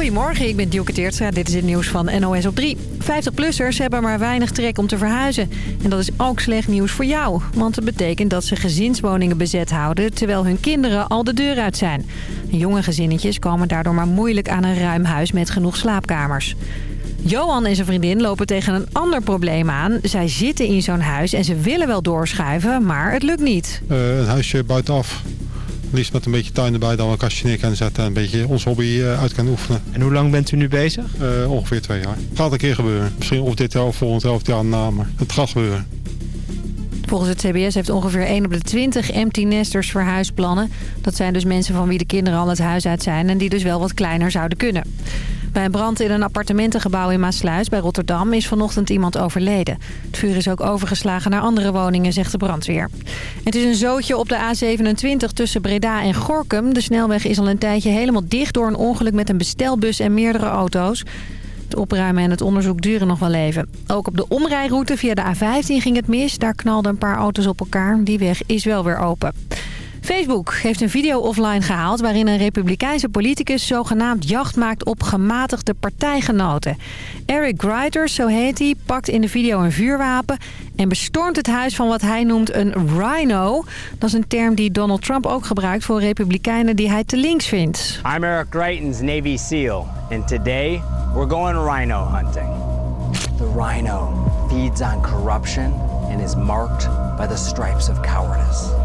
Goedemorgen, ik ben Dielke Teertstra. Dit is het nieuws van NOS op 3. 50-plussers hebben maar weinig trek om te verhuizen. En dat is ook slecht nieuws voor jou. Want het betekent dat ze gezinswoningen bezet houden... terwijl hun kinderen al de deur uit zijn. Jonge gezinnetjes komen daardoor maar moeilijk aan een ruim huis met genoeg slaapkamers. Johan en zijn vriendin lopen tegen een ander probleem aan. Zij zitten in zo'n huis en ze willen wel doorschuiven, maar het lukt niet. Een huisje buitenaf liefst met een beetje tuin erbij, dan een kastje neer kunnen zetten en een beetje ons hobby eh, uit kunnen oefenen. En hoe lang bent u nu bezig? Uh, ongeveer twee jaar. Het gaat een keer gebeuren. Misschien of dit jaar of volgend jaar of het jaar na, maar het gaat gebeuren. Volgens het CBS heeft ongeveer 1 op de 20 empty nesters verhuisplannen. Dat zijn dus mensen van wie de kinderen al het huis uit zijn en die dus wel wat kleiner zouden kunnen. Bij een brand in een appartementengebouw in Maasluis bij Rotterdam is vanochtend iemand overleden. Het vuur is ook overgeslagen naar andere woningen, zegt de brandweer. Het is een zootje op de A27 tussen Breda en Gorkum. De snelweg is al een tijdje helemaal dicht door een ongeluk met een bestelbus en meerdere auto's. Het opruimen en het onderzoek duren nog wel even. Ook op de omrijroute via de A15 ging het mis. Daar knalden een paar auto's op elkaar. Die weg is wel weer open. Facebook heeft een video offline gehaald waarin een republikeinse politicus zogenaamd jacht maakt op gematigde partijgenoten. Eric Greiters, zo heet hij, pakt in de video een vuurwapen en bestormt het huis van wat hij noemt een rhino. Dat is een term die Donald Trump ook gebruikt voor republikeinen die hij te links vindt. I'm Eric Greitens, Navy SEAL. And today we're going rhino hunting. The rhino feeds on corruption and is marked by the stripes of cowardice.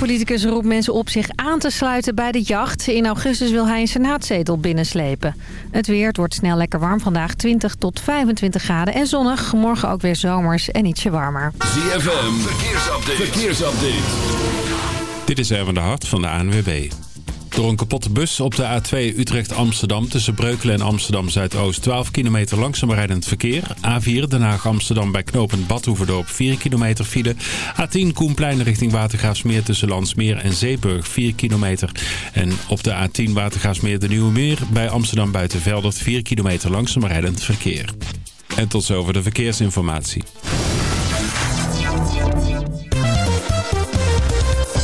Politicus roept mensen op zich aan te sluiten bij de jacht. In augustus wil hij een senaatzetel binnenslepen. Het weer wordt snel lekker warm vandaag. 20 tot 25 graden en zonnig. Morgen ook weer zomers en ietsje warmer. ZFM, verkeersupdate. verkeersupdate. Dit is Erwin de Hart van de ANWB. Door een kapotte bus op de A2 Utrecht-Amsterdam tussen Breukelen en Amsterdam-Zuidoost 12 kilometer langzaam rijdend verkeer. A4 Den Haag-Amsterdam bij knooppunt Badhoevedorp 4 kilometer file. A10 Koenplein richting Watergraafsmeer tussen Landsmeer en Zeeburg 4 kilometer. En op de A10 Watergraafsmeer de Nieuwe Meer bij Amsterdam Buitenveldert 4 kilometer langzaam rijdend verkeer. En tot zover de verkeersinformatie.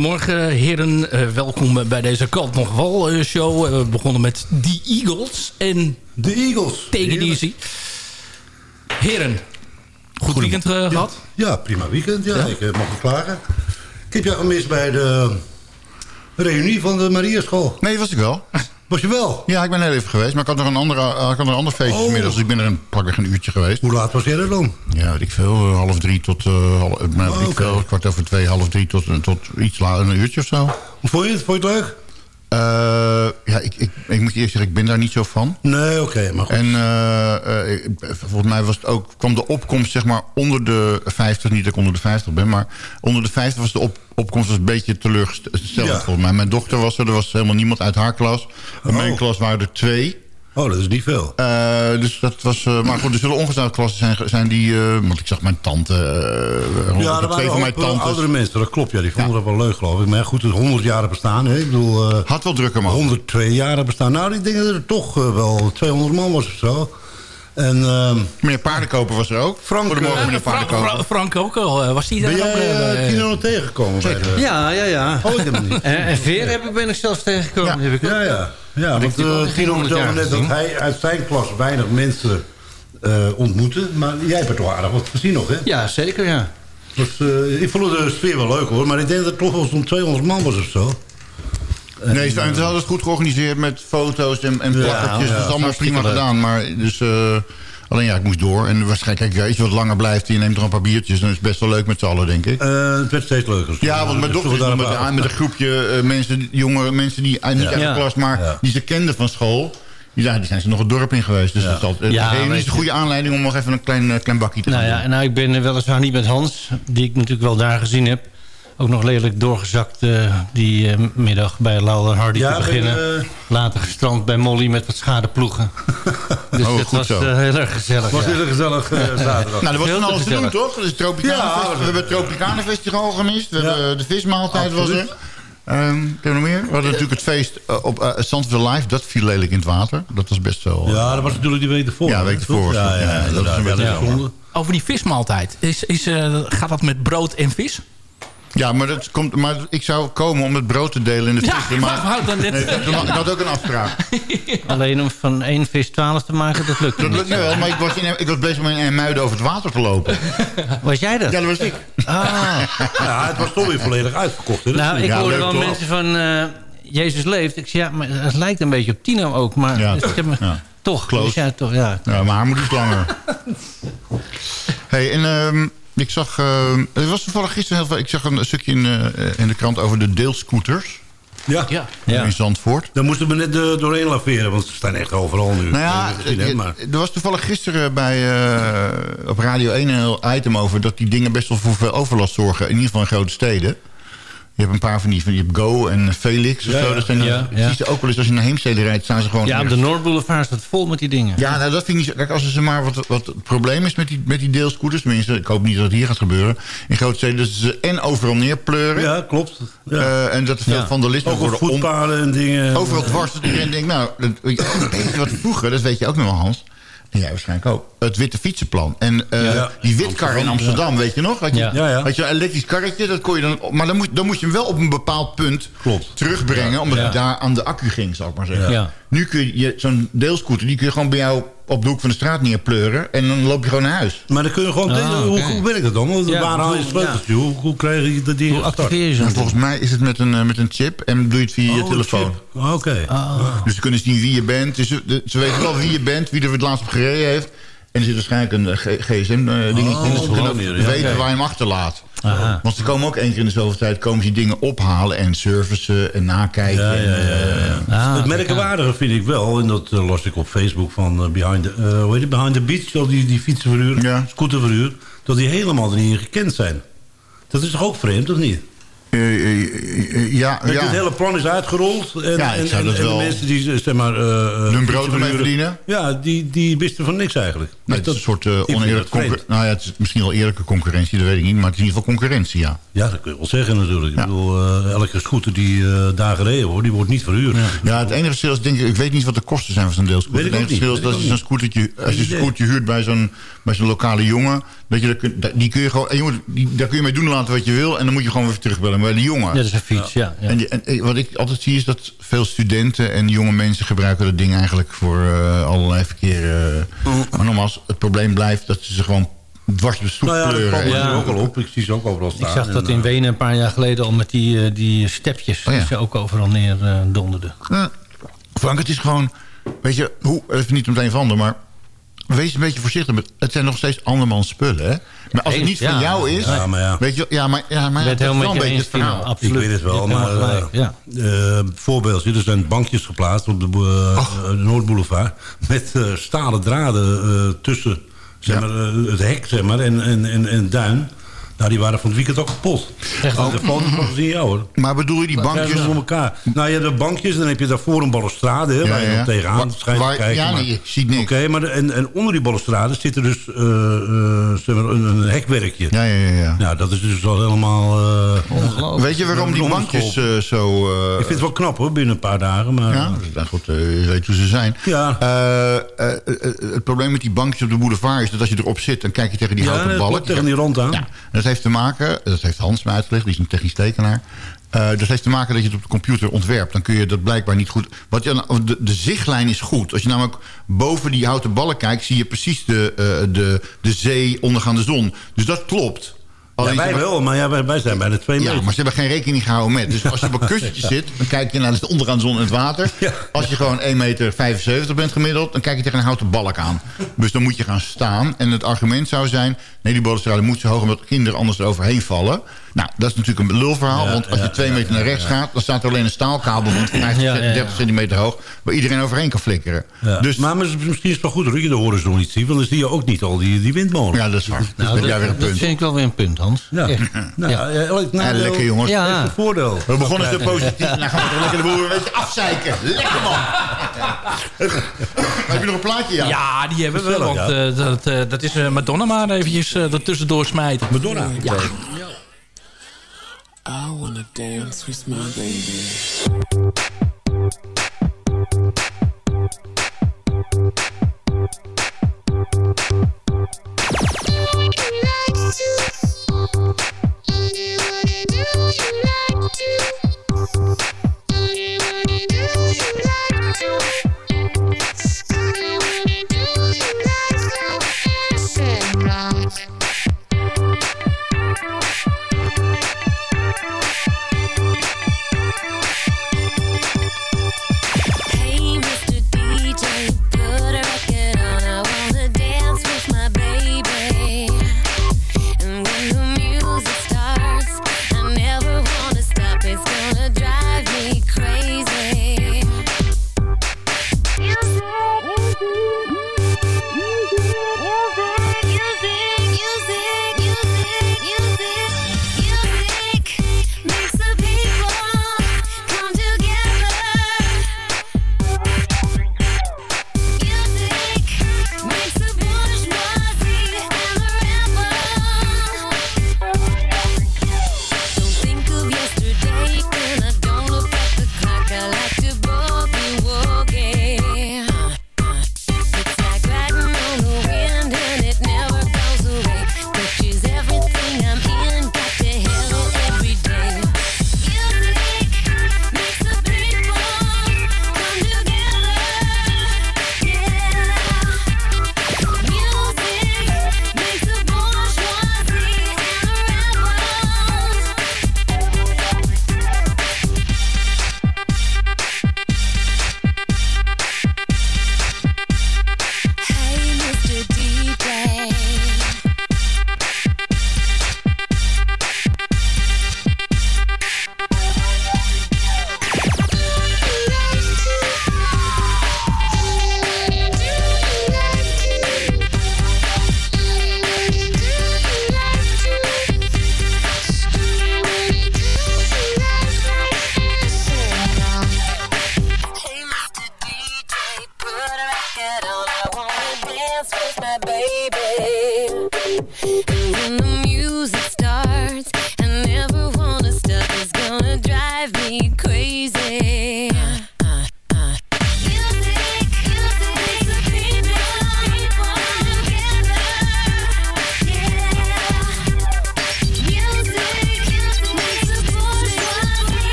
Goedemorgen heren, Eh, welkom bij deze kant nog wel eh, show. Eh, we begonnen met The Eagles en De Eagles. Take It Easy. Heren, goed weekend eh, gehad? Ja, prima weekend. Ja, ik eh, mag niet klagen. Ik heb jou gemist bij de reunie van de Mariaschool. Nee, was ik wel. Was je wel? Ja, ik ben heel even geweest. Maar ik had nog een, andere, eh, ik had nog een ander feestje Oh. vanmiddag. Dus ik ben er een, pakweg een uurtje geweest. Hoe laat was jij er dan? Ja, weet ik veel. eh, Half drie tot... eh, half, ik veel, kwart over twee, half drie tot, tot iets later. Een uurtje of zo. Hoe vond je het? Vond je het leuk? Eh, ja, ik, ik, ik moet eerst zeggen, ik ben daar niet zo van. Nee, oké, maar goed. En ik- volgens mij was het ook, kwam de opkomst zeg maar onder de 50, niet dat ik onder de 50 ben, maar onder de 50 was de op, opkomst was een beetje teleurgesteld Ja. volgens mij. Mijn dochter was er, er was helemaal niemand uit haar klas. In mijn Oh. klas waren er twee. Oh, dat is niet veel. Eh, dus dat was, eh, maar goed, er zullen ongetwijfeld klassen zijn, zijn die, eh, want ik zag mijn tante, eh, Ja, er twee waren van mijn tantes. oudere mensen, dat klopt. Ja, die vonden dat wel leuk, geloof ik. Maar goed, het 100 jaar bestaan. Hè? Ik bedoel, eh, Had wel drukker man. 102 jaar bestaan. Nou, denk dat er toch wel 200 man was of zo. En ehm, Meneer Paardenkoper was er ook. Frank, Goedemorgen eh, meneer Frank, Paardenkoper. Fra- Frank ook al. eh, Was die daar ben ook? jij bij- Tino nog tegengekomen? Bij de... Ja, ja, ja. Oh, ik heb hem niet. En, en Veer heb ik, ben ik zelfs tegengekomen. Ja. Heb ik. Ja, ja. ja ik want uh, geen Tino 100 vertelde jaar net dat hij uit zijn klas weinig mensen eh, ontmoette. Maar jij hebt er toch aardig wat gezien nog, hè? Ja, zeker, ja. Dus, eh, ik vond de sfeer wel leuk, hoor. Maar ik denk dat het toch wel zo'n 200 man was of zo. Nee, ze hadden het goed georganiseerd met foto's en, en plakkertjes. ja, dat is allemaal prima gedaan. Maar dus, eh, alleen ja, ik moest door. En waarschijnlijk, kijk, als je wat langer blijft en je neemt er een paar biertjes... dan is het best wel leuk met z'n allen, denk ik. Eh, het werd steeds leuker. ja, want mijn Dus dochter is nog met, een groepje eh, mensen, jonge mensen die niet uit de Ja. klas... maar Ja. die ze kenden van school. Die, ja, die zijn ze nog het dorp in geweest. Dus dat is Ja, een je. goede aanleiding om nog even een klein, klein bakje te Nou gaan ja, doen. nou, ik ben weliswaar niet met Hans, die ik natuurlijk wel daar gezien heb. Ook nog lelijk doorgezakt eh, die eh, middag bij Laura Hardy Ja, te beginnen. ben, eh, Later gestrand bij Molly met wat schadeploegen. dus Oh, het goed was eh, heel erg gezellig. was ja. heel gezellig eh, zaterdag. Nou, er was van alles te doen, gezellig. toch? Dus Ja, we- we hebben het Tropicana Festival gemist. We Ja. hebben de vismaaltijd was Absoluut. er. Ehm, ik heb nog meer. We hadden natuurlijk het feest op uh, Zandvoort Live. Dat viel lelijk in het water. Dat was best wel... Ja, dat was natuurlijk die week ervoor. Ja, week ervoor was dat. Ja, dat een beetje dat zonde. Over die vismaaltijd. Is, is, eh, gaat dat met brood en vis? Ja, maar, dat komt, maar ik zou komen om het brood te delen in de Ja, vis. maar wou dan net- Nee, ik had- ik had ook een afspraak. Alleen om van één vis 12 te maken, dat lukt Dat niet. lukt nu wel, maar ik was, in, ik was bezig met in Muiden over het water te lopen. Was jij dat? Ja, dat was ik. Ah. Ja, het was toch weer volledig uitverkocht. Hè? Nou, ik Ja, hoorde wel toch? mensen van... eh, Jezus leeft. Ik zei, ja, maar het lijkt een beetje op Tino ook. Maar Ja, dus ik heb me, ja. toch. Dus ja, toch, ja. Ja, maar haar moet iets langer. hey, en ehm, ik zag... ehm, er was toevallig gisteren heel veel... Ik zag een stukje in, eh, in de krant over de deelscooters Ja. Ja. Ja. in Zandvoort. Daar moesten we net eh, doorheen laveren, want ze staan echt overal nu. Nou ja, maar... er was toevallig gisteren bij, eh, op Radio 1 een heel item over... dat die dingen best wel voor veel overlast zorgen. In ieder geval in grote steden. Je hebt een paar van die, van, je hebt Go en Felix of Ja, zo. Dat zijn, Ja, ook wel eens als je naar Heemstede rijdt, staan ze gewoon... ja, op de Noordboulevard staat vol met die dingen. Ja, nou, dat vind ik niet zo... Kijk, als er zeg maar wat, wat het probleem is met die, met die deelscooters... tenminste, ik hoop niet dat het hier gaat gebeuren... in grote steden, dat ze en overal neerpleuren... Ja, klopt. Ja. eh, en dat er veel vandalisme Ook worden om, voetpaden en dingen. overal dwars. Dat iedereen denkt, nou, dat, weet je wat vroeger... dat weet je ook nog wel, Hans... Jij waarschijnlijk ook. Het witte fietsenplan. En eh, Ja. die witkar in Amsterdam, weet je nog? Had je, Ja. Ja, ja. Had je een elektrisch karretje, dat kon je dan... Maar dan moet, dan moet je hem wel op een bepaald punt Klopt. terugbrengen... omdat Ja. het daar aan de accu ging, zal ik maar zeggen. Nu kun je, zo'n deelscooter... die kun je gewoon bij jou op de hoek van de straat neerpleuren... en dan loop je gewoon naar huis. Maar dan kun je gewoon... Ah, hoe, hoe werkt dat dan? Want Ja, waar haal je hoe- sleutels? Hoe, hoe krijg je dat ding Hoe activeer je zo'n volgens mij is het met een, eh, met een chip en doe je het via je Oh, telefoon. Ah, Oké. Dus ze kunnen zien wie je bent. Dus ze, ze weten wel wie je bent, wie er het laatst op gereden heeft. En er zit waarschijnlijk een gsm-ding Oh, in. Dus ze kunnen weten waar je hem achterlaat. Aha. Want ze komen ook één keer in de zoveel tijd komen ze die dingen ophalen en servicen en nakijken. Ja, ja, ja, en, eh, Ah, het merkwaardige vind ik wel, en dat eh, las ik op Facebook van eh, Behind, the, eh, hoe heet het, Behind the Beach, zo die, die fietsenverhuur, Ja. scooterverhuur, dat die helemaal er niet in gekend zijn. Dat is toch ook vreemd, of niet? Eh, eh, eh, ja, ja. Het hele plan is uitgerold. En, Ja, en, dat de mensen die zeg maar, Hun brood ermee verdienen? Ja, die, die wisten van niks eigenlijk. Nee, het is een soort oneerlijke dat. Nou ja, het is misschien wel eerlijke concurrentie, dat weet ik niet. Maar het is in ieder geval concurrentie, ja. Ja, dat kun je wel zeggen natuurlijk. Ik bedoel, elke scooter die daar gereden wordt, die wordt niet verhuurd. Ja, het enige verschil is, denk ik, ik weet niet wat de kosten zijn van zo'n deelscooter. Weet ik Het enige verschil is dat je ook zo'n scootertje, als je een scootertje huurt bij zo'n bij zo'n lokale jongen, dat je, die kun je gewoon, en die, daar kun je mee doen laten wat je wil en dan moet je gewoon weer terugbellen. Maar bij die jongen. Ja, dat is een fiets, ja. ja. En, die- en eh, wat ik altijd zie is dat veel studenten en jonge mensen gebruiken dat ding eigenlijk voor eh, allerlei verkeer. eh. Maar nogmaals, het probleem blijft dat ze ze gewoon dwars de stoep Nou ja, dat Ja. ook al op. Ik zie ze ook overal Ik staan. zag dat En, in eh, Wenen een paar jaar geleden al met die, eh, die stepjes. Oh ja. Die ze ook overal neer eh, donderden. Ja. Frank, het is gewoon... Weet je, hoe, even niet om het een van ander, maar... Wees een beetje voorzichtig. Met, het zijn nog steeds andermans spullen, hè? Maar als het niet van ja. jou is... Ja, maar ja. Weet je, ja, maar, ja, maar ben het is wel een je beetje het verhaal. Tino. Absoluut. Ik weet het wel, maar eh, ja. eh, voorbeeldje, er zijn bankjes geplaatst op de eh, Noordboulevard... met stalen draden eh, tussen zeg Ja. maar, het hek zeg maar, en, en, en, en duin. Nou, die waren van het weekend ook kapot. Echt? Oh. De foto's van gezien, ja hoor. Maar bedoel je die Bankjes bankjes... voor elkaar. Nou ja, de bankjes, dan heb je daarvoor een balustrade, hè, Ja, waar je dan tegenaan schijnt waar- te kijken. ja, maar- nee, je ziet niks. Oké, maar de- en, en onder die balustrade zit er dus eh, eh, zeg maar een, een hekwerkje. Ja, ja, ja. ja. Nou, dat is dus al helemaal... eh, Weet je waarom die bankjes zo... eh, ik vind het wel knap hoor, binnen een paar dagen. Maar, Ja, nou goed, eh, je weet hoe ze zijn. Ja. Eh, eh, eh, het probleem met die bankjes op de boulevard is dat als je erop zit... dan kijk je tegen die Ja, houten dat balk. tegen die rond aan. Heeft te maken, dat heeft Hans me uitgelegd, die is een technisch tekenaar. Eh, dat heeft te maken dat je het op de computer ontwerpt. Dan kun je dat blijkbaar niet goed... Wat je, de, de zichtlijn is goed. Als je namelijk boven die houten balk kijkt... zie je precies de, eh, de, de zee ondergaande zon. Dus dat klopt. Ja, wij wel, maar ja, wij, wij zijn bij de twee ja, meter. maar ze hebben geen rekening gehouden met. Dus als je op een kussentje zit, dan kijk je naar de ondergaande zon en het water. Ja. Als je gewoon 1,75 meter bent gemiddeld, dan kijk je tegen een houten balk aan. Dus dan moet je gaan staan. En het argument zou zijn, nee, die balustrade moet zo hoog... omdat kinderen anders eroverheen vallen. Nou, dat is natuurlijk een lulverhaal. Ja, want als je twee ja, meter naar rechts gaat... dan staat er alleen een staalkabel van 50, Ja, ja, ja. 30 centimeter hoog... waar iedereen overheen kan flikkeren. Ja. Dus maar misschien is het wel goed dat je de horizon niet ziet. Want dan zie je ook niet al die, die windmolen. ja, dat is waar. Dus Nou, weer een dat, dat punt. vind ik wel weer een punt, Hans. Ja. Nou, Ja, nadeel lekker jongens. Ja. een voordeel. We begonnen zo positief en dan gaan we toch lekker de boel een beetje afzeiken. Lekker man. Heb je nog een plaatje? Ja. Ja, die hebben we. Gezellig, Want ja. eh, dat, eh, dat is eh, Madonna maar eventjes uh, er tussendoor smijten. Madonna. Ja. I wanna dance with my baby.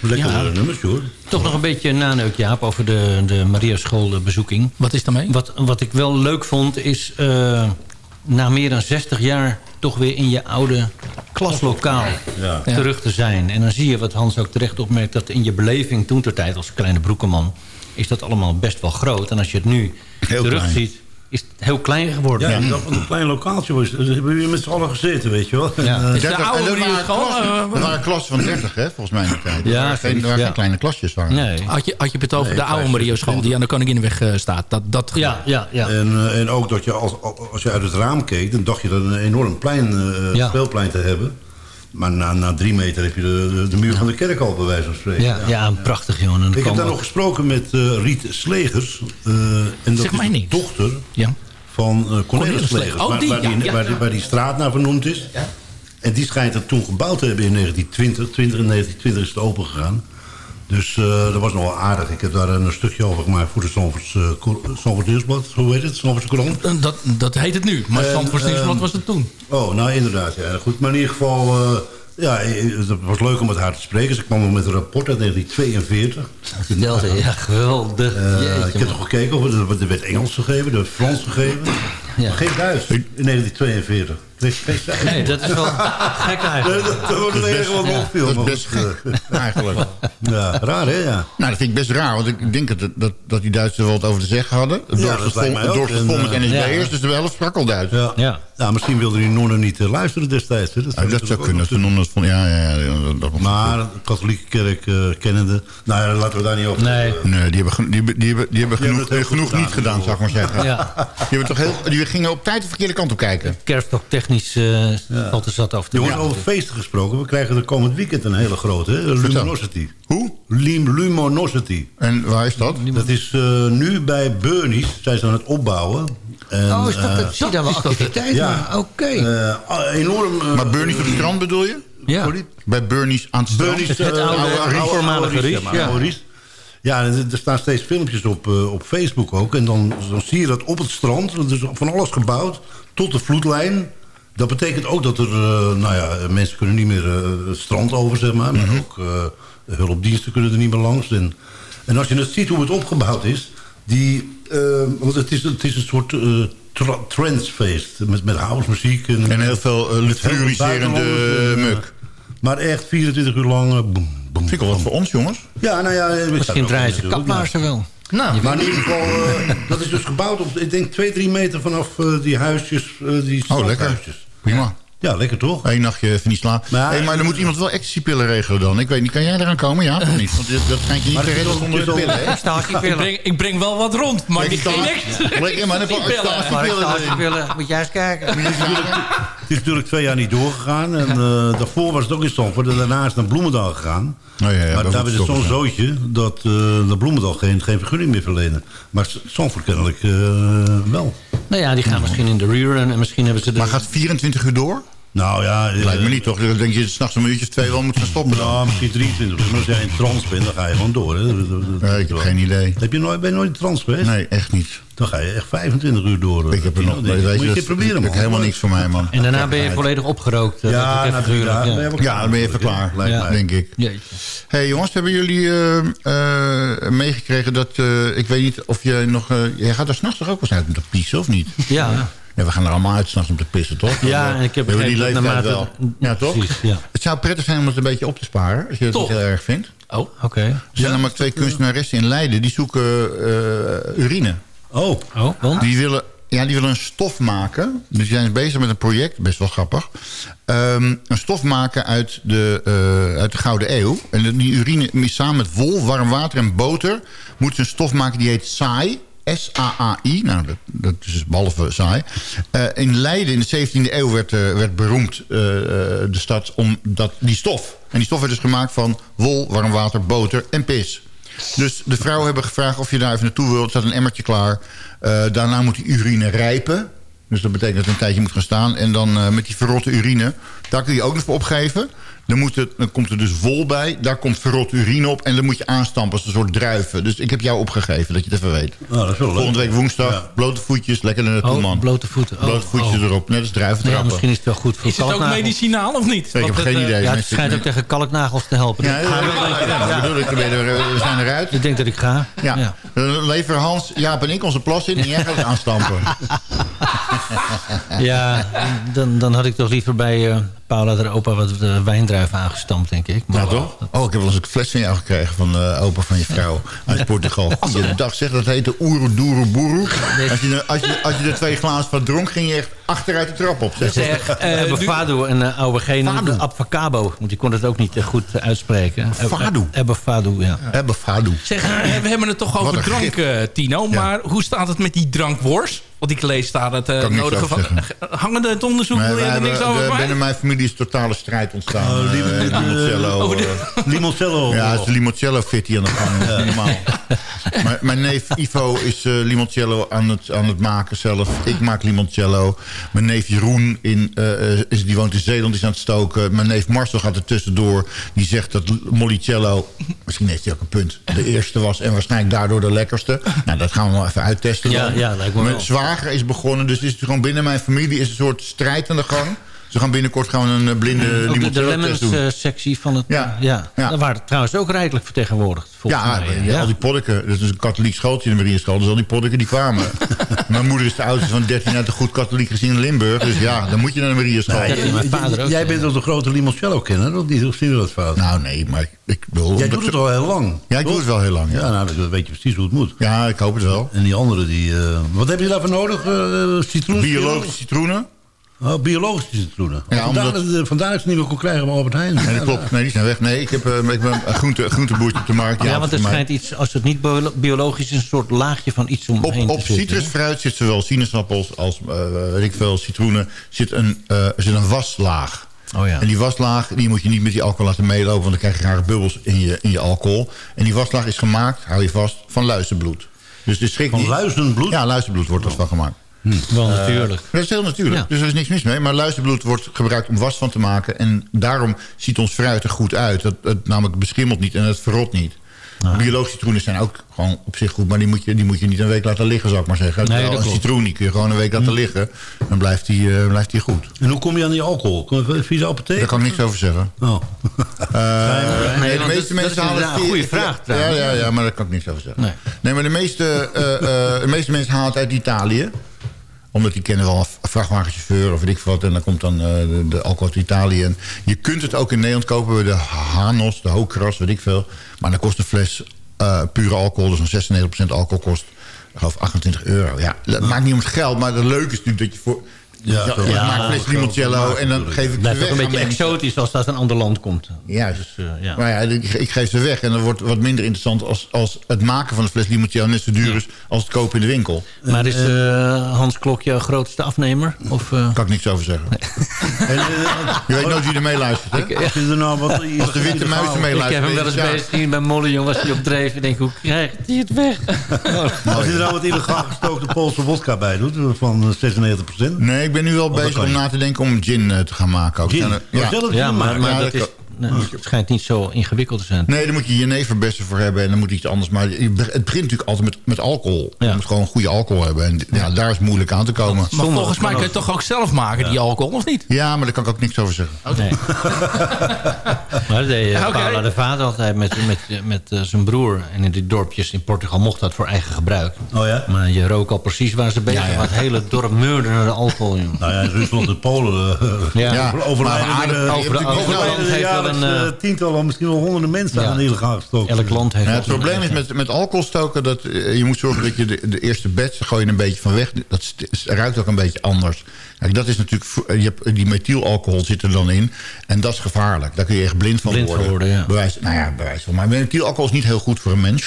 Lekker Ja. nummers hoor. Toch nog een beetje een naneuk, Jaap, over de, de Maria School bezoeking. Wat is daarmee? Wat, wat ik wel leuk vond, is eh, na meer dan 60 jaar... toch weer in je oude klaslokaal Ja. terug te zijn. En dan zie je wat Hans ook terecht opmerkt... dat in je beleving toen ter tijd als kleine broekenman... is dat allemaal best wel groot. En als je het nu Heel terugziet, is het heel klein geworden. Ja, dat was een klein lokaaltje was. Dus hebben we weer met z'n allen gezeten, weet je wel. Ja. En, eh, Is de 30 oude er waren klassen- eh, Er waren klassen van 30, hè, volgens mij in de tijd. Er Ja, waren geen, er ja. geen kleine klasjes. Waren. Nee. Had je, had je het over Nee, de oude 25. Maria School die aan de Koninginnenweg eh, staat? Dat, dat Ja, ja, ja. En, eh, en ook dat je als, als je uit het raam keek, dan dacht je dat een enorm plein, eh, Ja. speelplein te hebben. Maar na, na drie meter heb je de, de, muur van de kerk al, bij wijze van spreken. Ja, ja, prachtig, jongen. Ik heb daar nog gesproken met eh, Riet Slegers. eh, en dat Zeg is de dochter Ja. van eh Cornelis Slegers. Slegers. Oh, waar, die, waar, die, waar, die- waar straat naar vernoemd is. En die schijnt het toen gebouwd te hebben in 1920. 20 en 1920 is het open gegaan. Dus eh, dat was nog wel aardig. Ik heb daar een stukje over gemaakt voor de Zandvoorts, uh, Nieuwsblad. Hoe heet het? Zandvoortse Courant. Eh, Dat, dat heet het nu. Maar Zandvoorts Nieuwsblad ehm, was het toen. Oh, nou inderdaad. Ja. Goed, maar in ieder geval... eh, ja, eh, het was leuk om met haar te spreken. Ze kwam nog met een rapport uit 1942. Vertelde, ja, geweldig. Eh, Jeetje, ik heb nog gekeken, of er, er werd Engels gegeven, er werd Frans gegeven. Ja. Maar geen Duits in 1942. Nee, dat is wel gek Nee, eigenlijk. dat, dat wordt het enige wat me opviel. dat is best gek, eigenlijk. eh, Ja, raar hè, ja. Nou, dat vind ik best raar, want ik denk dat, dat, dat die Duitsers wel wat over te zeggen hadden. Het Ja, dorp dat stond vol, lijkt mij het ook. dorp stond vol met En, eh, NSB'ers, ja. dus de helft sprak al Duits. Ja. Ja. Ja, misschien wilden die nonnen niet eh, luisteren destijds. Hè. Dat, Ja, dat zou kunnen. de nonnen ja, ja, ja, dat, Maar de katholieke kerk eh, kennende... Nou ja, laten we daar niet over... Nee. eh, Nee, die hebben, die, die hebben, die hebben Die genoeg, niet gedaan, zou ik maar zeggen. Ja. Die, hebben toch heel, die gingen op tijd de verkeerde kant op kijken. Kerst ook technisch eh valt er zat over te Jongens, over feesten gesproken. We krijgen er komend weekend een hele grote. Hè? Luminosity. Hoe? Lim Luminosity. En waar is dat? Dat is eh, nu bij Burnies. Zijn ze aan het opbouwen. En, Oh, is dat het? Zie daar wel activiteit ja. maar Oké. eh, enorm... eh, Maar Burnies op het strand bedoel je? Ja. sorry? Bij Burnies aan het strand? Burnies, Het eh, oude Ries, voormalige Ries, ja. oude Ries. Ja, er staan steeds filmpjes op, eh, op Facebook ook. En dan, dan zie je dat op het strand. Er is van alles gebouwd tot de vloedlijn. Dat betekent ook dat er... eh, nou ja, mensen kunnen niet meer eh, het strand over, zeg maar. Maar ook eh, de hulpdiensten kunnen er niet meer langs. En, en als je het ziet hoe het opgebouwd is... Die, want het is, het is een soort eh tra transfeest. Met, met housemuziek. En, En heel veel uh, fluoriserende eh, muk. Maar echt 24 uur lang... eh, boem, boem, Vind ik wel wat voor ons, jongens. ja, nou ja... Misschien draaien ze kaplaarzen wel. Nou, Maar in ieder geval, eh, dat is dus gebouwd op, ik denk, twee, drie meter vanaf eh, die huisjes, eh, die Oh, lekker. Prima. Ja, lekker toch? Eén nachtje even niet slapen. Maar- hey, maar dan moet iemand wel ecstasy-pillen regelen dan. Ik weet niet, kan jij eraan komen? Ja, of niet? Want dat schijnt je niet te redden zonder de pillen, hè? ik, breng, ik breng wel wat rond, maar die geen niks. Ja, maar dan Die pillen. Moet jij eens kijken. Het is natuurlijk twee jaar niet doorgegaan. En eh, daarvoor was het ook in Stamford. En daarna is het naar Bloemendaal gegaan. Oh, ja, ja, maar daar is het zo'n zootje dat eh de Bloemendaal geen, geen vergunning meer verlenen. Maar Stamford kennelijk eh, wel. Nou ja, die gaan misschien in de rerun en misschien hebben ze de... Maar gaat 24 uur door? Nou ja... Lijkt me niet toch? Dan denk je dat je s'nachts een uurtje of twee wel moet gaan stoppen dan. Nou, misschien 23 uur. Maar als jij in trance bent, dan ga je gewoon door. Hè. Nee, ik heb geen idee. Heb je nooit, ben je nooit in trance geweest? Nee, echt niet. Dan ga je echt 25 uur door. Ik heb er nog... Weet Weet Moet je keer proberen, dat man. is helemaal niks voor mij, man. En daarna ben je volledig opgerookt. eh, Ja, dat na ook drie even dagen duurt, ben je ja. dan ben je even klaar, Lijkt mij. denk ik. Jeetje. hey, jongens, hebben jullie eh, eh, meegekregen dat... eh, ik weet niet of jij nog... eh, jij gaat er s'nachts toch ook wel eens uit om te pissen, of niet? Ja. Ja, we gaan er allemaal uit s'nachts om te pissen, toch? Ja, en ik heb hebben die leeftijd wel. naarmate- Ja, toch? Precies, ja. Het zou prettig zijn om het een beetje op te sparen, als je het heel erg vindt. Oh, Oké. Er zijn namelijk twee kunstenaressen in Leiden, die zoeken eh, urine. Oh. Oh, want? Die willen, ja, die willen een stof maken. Dus die zijn bezig met een project, best wel grappig. Ehm, een stof maken uit de, eh, uit de Gouden Eeuw. En die urine samen met wol, warm water en boter... moeten ze een stof maken die heet saai. S-A-A-I. Nou, dat, dat is behalve saai. Eh, in Leiden in de 17e eeuw werd, eh, werd beroemd eh, de stad om dat, die stof. En die stof werd dus gemaakt van wol, warm water, boter en pis. Dus de vrouwen hebben gevraagd of je daar even naartoe wilt. Er staat een emmertje klaar. Daarna moet die urine rijpen. Dus dat betekent dat het een tijdje moet gaan staan. En dan met die verrotte urine, daar kun je ook nog voor opgeven. Dan, moet het, dan komt er dus wol bij. Daar komt verrotte urine op. En dan moet je aanstampen als een soort druiven. Dus ik heb jou opgegeven, dat je het even weet. Oh, dat is wel leuk. Volgende week woensdag, Ja. blote voetjes, lekker naar naartoe, Oh, man. blote voeten. Oh, blote voetjes oh. erop, net als druiven Ja, trappen. misschien is het wel goed voor is het ook kalknagels. medicinaal of niet? Ik heb het, geen eh, idee. Ja, het schijnt ook tegen kalknagels te helpen. Ja, bedoel ik, we zijn eruit. Ik denk dat ik ga. Ja. Leveren Hans, Jaap en ik onze plas in en jij gaat het aanstampen. Ja, dan, dan had ik toch liever bij eh, Paula de opa wat eh, wijndruiven aangestampt, denk ik. Maar Ja, toch? Oh, ik heb wel eens een fles van jou gekregen van de opa van je vrouw uit Portugal. Goeiedag, zeg, dat heette Oeru Doeru Boeru. Als je, er- als, je, als je er twee glazen van dronk, ging je echt achteruit de trap op. Zeg. Zeg, eh, We hebben Fado en uh, oude gene, Fado. Abfacabo. Want die kon het ook niet eh, goed eh, uitspreken. Fado. Ebbe Fado, ja. Fado. Zeg, eh, we hebben het toch over een drank, eh, Tino. Maar hoe staat het met die drankwors? Want ik lees daar het eh, niks nodige van. Hangende het onderzoek, Maar er niks over de- binnen mijn familie is totale strijd ontstaan. Oh, lim- Eh, limoncello. over de- eh, Limoncello. Ja, het is de limoncello fitty aan de gang. Normaal. Maar mijn neef Ivo is eh, limoncello aan het, aan het maken zelf. Ik maak limoncello. Mijn neef Jeroen in, eh, eh, is, die woont in Zeeland, die is aan het stoken. Mijn neef Marcel gaat er tussendoor. Die zegt dat Mollicello, misschien heeft hij ook een punt, de eerste was. En waarschijnlijk daardoor de lekkerste. Nou, dat gaan we wel even uittesten. Ja, dan. ja, lijkt me wel. Is begonnen, dus is gewoon binnen mijn familie is een soort strijd aan de gang. Ze gaan binnenkort gewoon een eh, blinde Ook de, de limoncello test lemons doen. eh, sectie van het... Ja. ja. Ja. Daar waren trouwens ook rijkelijk vertegenwoordigd. Volgens Ja, mij. ja, al die poddiken. Dat is een katholiek schooltje in de Marieschool. Dus al die poddiken die kwamen. Mijn moeder is de oudste van 13 uit een goed katholiek gezin in Limburg. Dus ja, dan moet je naar de mijn vader ook, Jij bent toch de grote limoncello-kenner? Of niet? Of zien we dat fout? Nou nee, maar ik bedoel... Jij doet het al heel lang. Ja, ik doe het wel heel lang. Ja, Ja, nou, dan weet je precies hoe het moet. ja ik hoop het wel. En die andere, die... eh, wat heb je daarvoor nodig? Eh citroen? Biologische citroenen? Oh, biologische citroenen. Ja, Ja, vandaar, omdat- dat, vandaar dat ze niet meer kon krijgen bij Albert Heijn. Nee, dat klopt. Nee, die zijn weg. Nee, ik heb, eh, ik ben een groente, groenteboertje op de markt. Ja, want er schijnt iets, als het niet bio- biologisch is, een soort laagje van iets omheen Op, te op citrusfruit zit zowel sinaasappels als eh, weet ik veel, citroenen. Zit een, eh, zit een waslaag. Oh ja. En die waslaag die moet je niet met die alcohol laten meelopen... want dan krijg je rare bubbels in je, in je alcohol. En die waslaag is gemaakt, hou je vast, van luizenbloed. Dus de schrik Van niet... luizenbloed? Ja, luizenbloed wordt er van gemaakt. Wel natuurlijk. Dat is heel natuurlijk, Ja. dus er is niks mis mee. Maar luizenbloed wordt gebruikt om was van te maken. En daarom ziet ons fruit er goed uit. Het, het namelijk beschimmelt niet en het verrot niet. Biologische citroenen zijn ook gewoon op zich goed. Maar die moet je, die moet je niet een week laten liggen, zou ik maar zeggen. Nee, Terwijl dat een citroen die kun je gewoon een week laten liggen. Dan blijft die, eh, blijft die goed. En hoe kom je aan die alcohol? Kom je via de apotheek? Daar kan ik niks over zeggen. Oh. Eh, nee, de meeste dat- mensen dat is een goede vraag, Ja, trouwens. ja, ja, maar daar kan ik niks over zeggen. Nee. Nee, maar de meeste, eh, eh, de meeste mensen halen het uit Italië omdat die kennen wel een vrachtwagenchauffeur of weet ik wat. En dan komt dan eh, de, de alcohol uit Italië. En je kunt het ook in Nederland kopen bij de Hanos, de Hoogkras, weet ik veel. Maar dan kost een fles eh, pure alcohol, dus een 96% alcohol kost... Geloof 28 euro. Ja, dat maakt niet om het geld, maar het leuke is natuurlijk dat je voor... Ja, ik Ja, maak een fles limoncello maken en dan geef ik Het ze weg ook een aan beetje exotisch als dat uit een ander land komt. Juist. Dus, eh, ja. Maar ja, ik, ik geef ze weg. En dan wordt wat minder interessant als, als het maken van een fles limoncello net zo duur is als het kopen in de winkel. Maar is eh, Hans Klok jouw grootste afnemer? Of, eh, Daar kan ik niks over zeggen. En, eh, Je weet nooit wie er meeluistert, als er nou wat... Als de witte muizen ik meeluisteren. heb hem wel eens bezig gezien bij Mollejong. Was hij op dreef. Ik denk, hoe krijgt hij het weg? Als je er nou wat illegaal gestookte Poolse wodka bij doet, van 96%. Nee, ik ben nu wel dat bezig om na te denken om gin eh, te gaan maken. Ook. Gin? Maar ja. zelf Ja, maar, maar Ja, dat dat is, nou, het schijnt niet zo ingewikkeld te zijn. Nee, daar moet je jeneverbessen voor hebben en dan moet iets anders. Maar je het begint natuurlijk altijd met, met alcohol. Je moet gewoon goede alcohol hebben. En ja, daar is het moeilijk aan te komen. Maar volgens mij kun je het toch ook zelf maken, die alcohol, of niet? Ja, maar daar kan ik ook niks over zeggen. Nee. maar dat deed uh, Oké. Paula de Vader altijd met, met, met eh, zijn broer. En in die dorpjes in Portugal mocht dat voor eigen gebruik. Oh ja? Maar je rook al precies waar ze bezig Ja, ja. waren. Het hele dorp meurde naar de alcohol. Joh. Nou ja, in Rusland en Polen uh, Ja. Er, eh, over de- over de land er jaarlijks, een, eh, tientallen, misschien wel honderden mensen Ja. aan illegaal gestoken. Elk land heeft wel het probleem is met, met alcohol stoken dat eh, je moet zorgen dat je de, de eerste batch gooi je een beetje van weg. Dat ruikt ook een beetje anders. Kijk, dat is natuurlijk, je hebt, die methylalcohol zit er dan in. En dat is gevaarlijk. Daar kun je echt blind van Blind van worden. worden, ja. Bewijs, nou ja, bewijs van. Maar methylalcohol is niet heel goed voor een mens.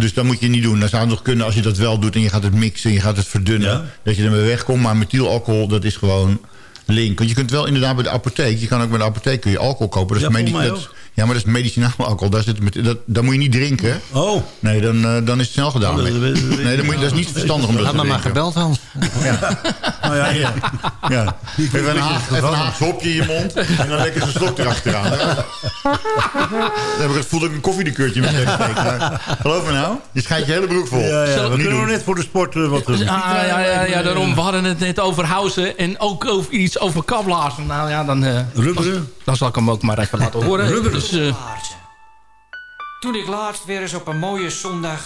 Dus dat moet je niet doen. Dan zou het nog kunnen als je dat wel doet en je gaat het mixen en je gaat het verdunnen. Ja. Dat je ermee wegkomt. Maar methylalcohol, dat is gewoon link. Want je kunt wel inderdaad bij de apotheek. Je kan ook bij de apotheek kun je alcohol kopen. Dat is Ja, mij dat ja, maar dat is medicinaal alcohol. Daar zit met, dat, dat moet je niet drinken. Oh, Nee, dan, eh, dan is het snel gedaan. Oh, dat- nee, dan moet je, dat is niet verstandig om dat Had te me maar drinken. gebeld, Hans. nou ja, ja. Ja. Even een, haag, niet even een zo Haags hopje in je mond en dan lekker zo'n slok erachteraan. Dan heb ik het voelde ik een koffiedikeurtje met wegsteken. Geloof me nou, je schijnt je hele broek vol. Ja, ja, we kunnen nog net voor de sport eh, wat... Ah, ja, ja, ja, daarom. We hadden het net over Housen en ook over iets over kabblazen. Nou ja, dan, eh, Rubberen? Dan zal ik hem ook maar even laten horen. Dus, eh, Paarse. Toen ik laatst weer eens op een mooie zondag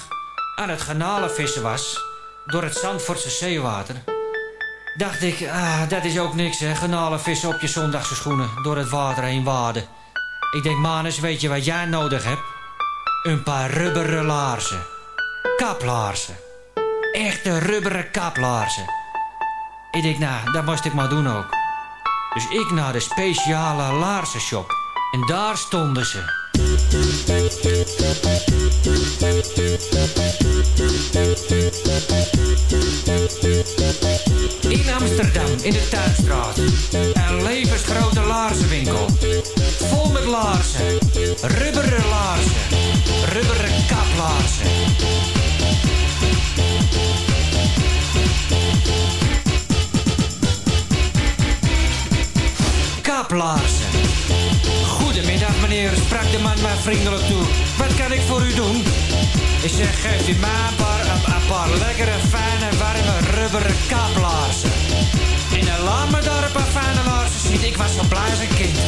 aan het garnalenvissen was... door het Zandvoortse zeewater... dacht ik, ah, dat is ook niks hè, garnalenvissen op je zondagse schoenen... door het water heen waden. Ik denk, Manus, weet je wat jij nodig hebt? Een paar rubberen laarzen. Kaplaarzen. Echte rubberen kaplaarzen. Ik denk, nou, dat moest ik maar doen ook. Dus ik naar de speciale laarzenshop. En daar stonden ze. In Amsterdam, in de Tuinstraat. Een levensgrote laarzenwinkel. Vol met laarzen. Rubberen laarzen. Rubberen kaplaarzen. Kaplaarzen. Goedemiddag meneer, sprak de man mij vriendelijk toe. Wat kan ik voor u doen? Ik zeg, geeft u mij een paar, een, een paar lekkere, fijne, warme, rubberen kaplaarzen. En dan laat me daar een paar fijne laarzen zien. Ik was zo blij een kind.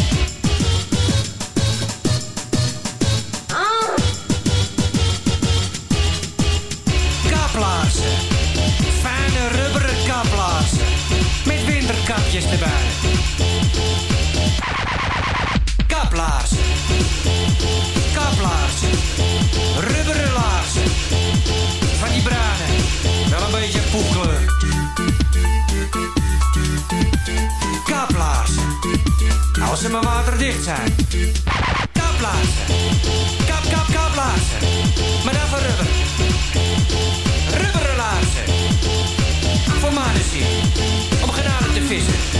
Kaplaarzen. Fijne rubberen kaplaarzen. Met winterkapjes erbij. Ze maar waterdicht zijn. Kaplaarzen. Kap, kap, kaplaarzen. Maar dan van rubber. Rubberen laarzen. Voor manesie. Om genade te vissen.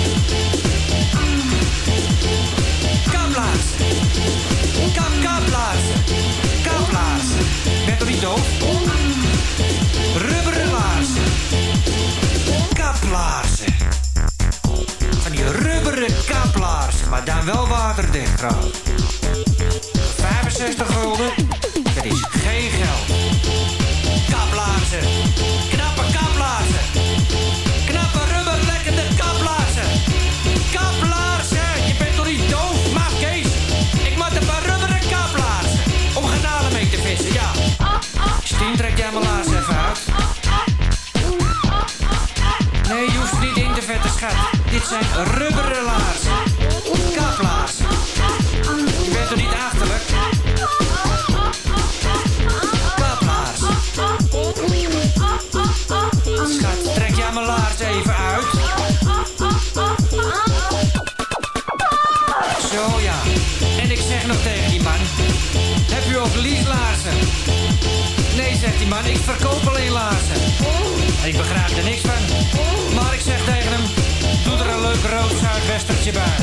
Maar dan wel waterdicht trouwens. 65 gulden. Dat is geen geld. Kaplaarzen. Knappe kaplaarzen. Knappe rubberlekkende kaplaarzen. Kaplaarzen. Je bent toch niet doof, maar Kees? Ik maak een paar rubberen kaplaarzen. Om garnalen mee te vissen, ja. Stien, trek jij mijn laarzen even. Nee, je hoeft niet in te vetten, schat. Dit zijn rubberen laarzen. Man, ik verkoop alleen laarzen. Ik begrijp er niks van. Maar ik zeg tegen hem, doe er een leuk rood zuidwestertje bij.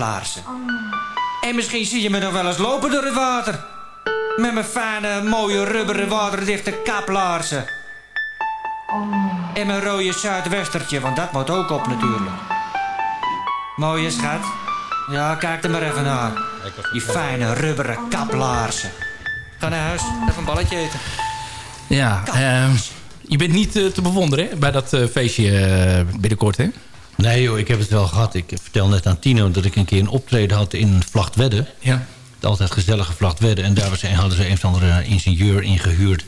Kaplaarzen. En misschien zie je me nog wel eens lopen door het water. Met mijn fijne, mooie, rubberen, waterdichte kaplaarzen. En mijn rode zuidwestertje, want dat moet ook op natuurlijk. Mooie schat. Ja, kijk er maar even naar. Die fijne, rubberen kaplaarzen. Ga naar huis, even een balletje eten. Ja, ehm, je bent niet eh, te bewonderen hè, bij dat eh, feestje eh, binnenkort, hè? Nee joh, ik heb het wel gehad. Ik vertel net aan Tino dat ik een keer een optreden had in Vlachtwedde. Ja. Het altijd gezellige Vlachtwedde. En daar was hadden ze een of andere ingenieur ingehuurd.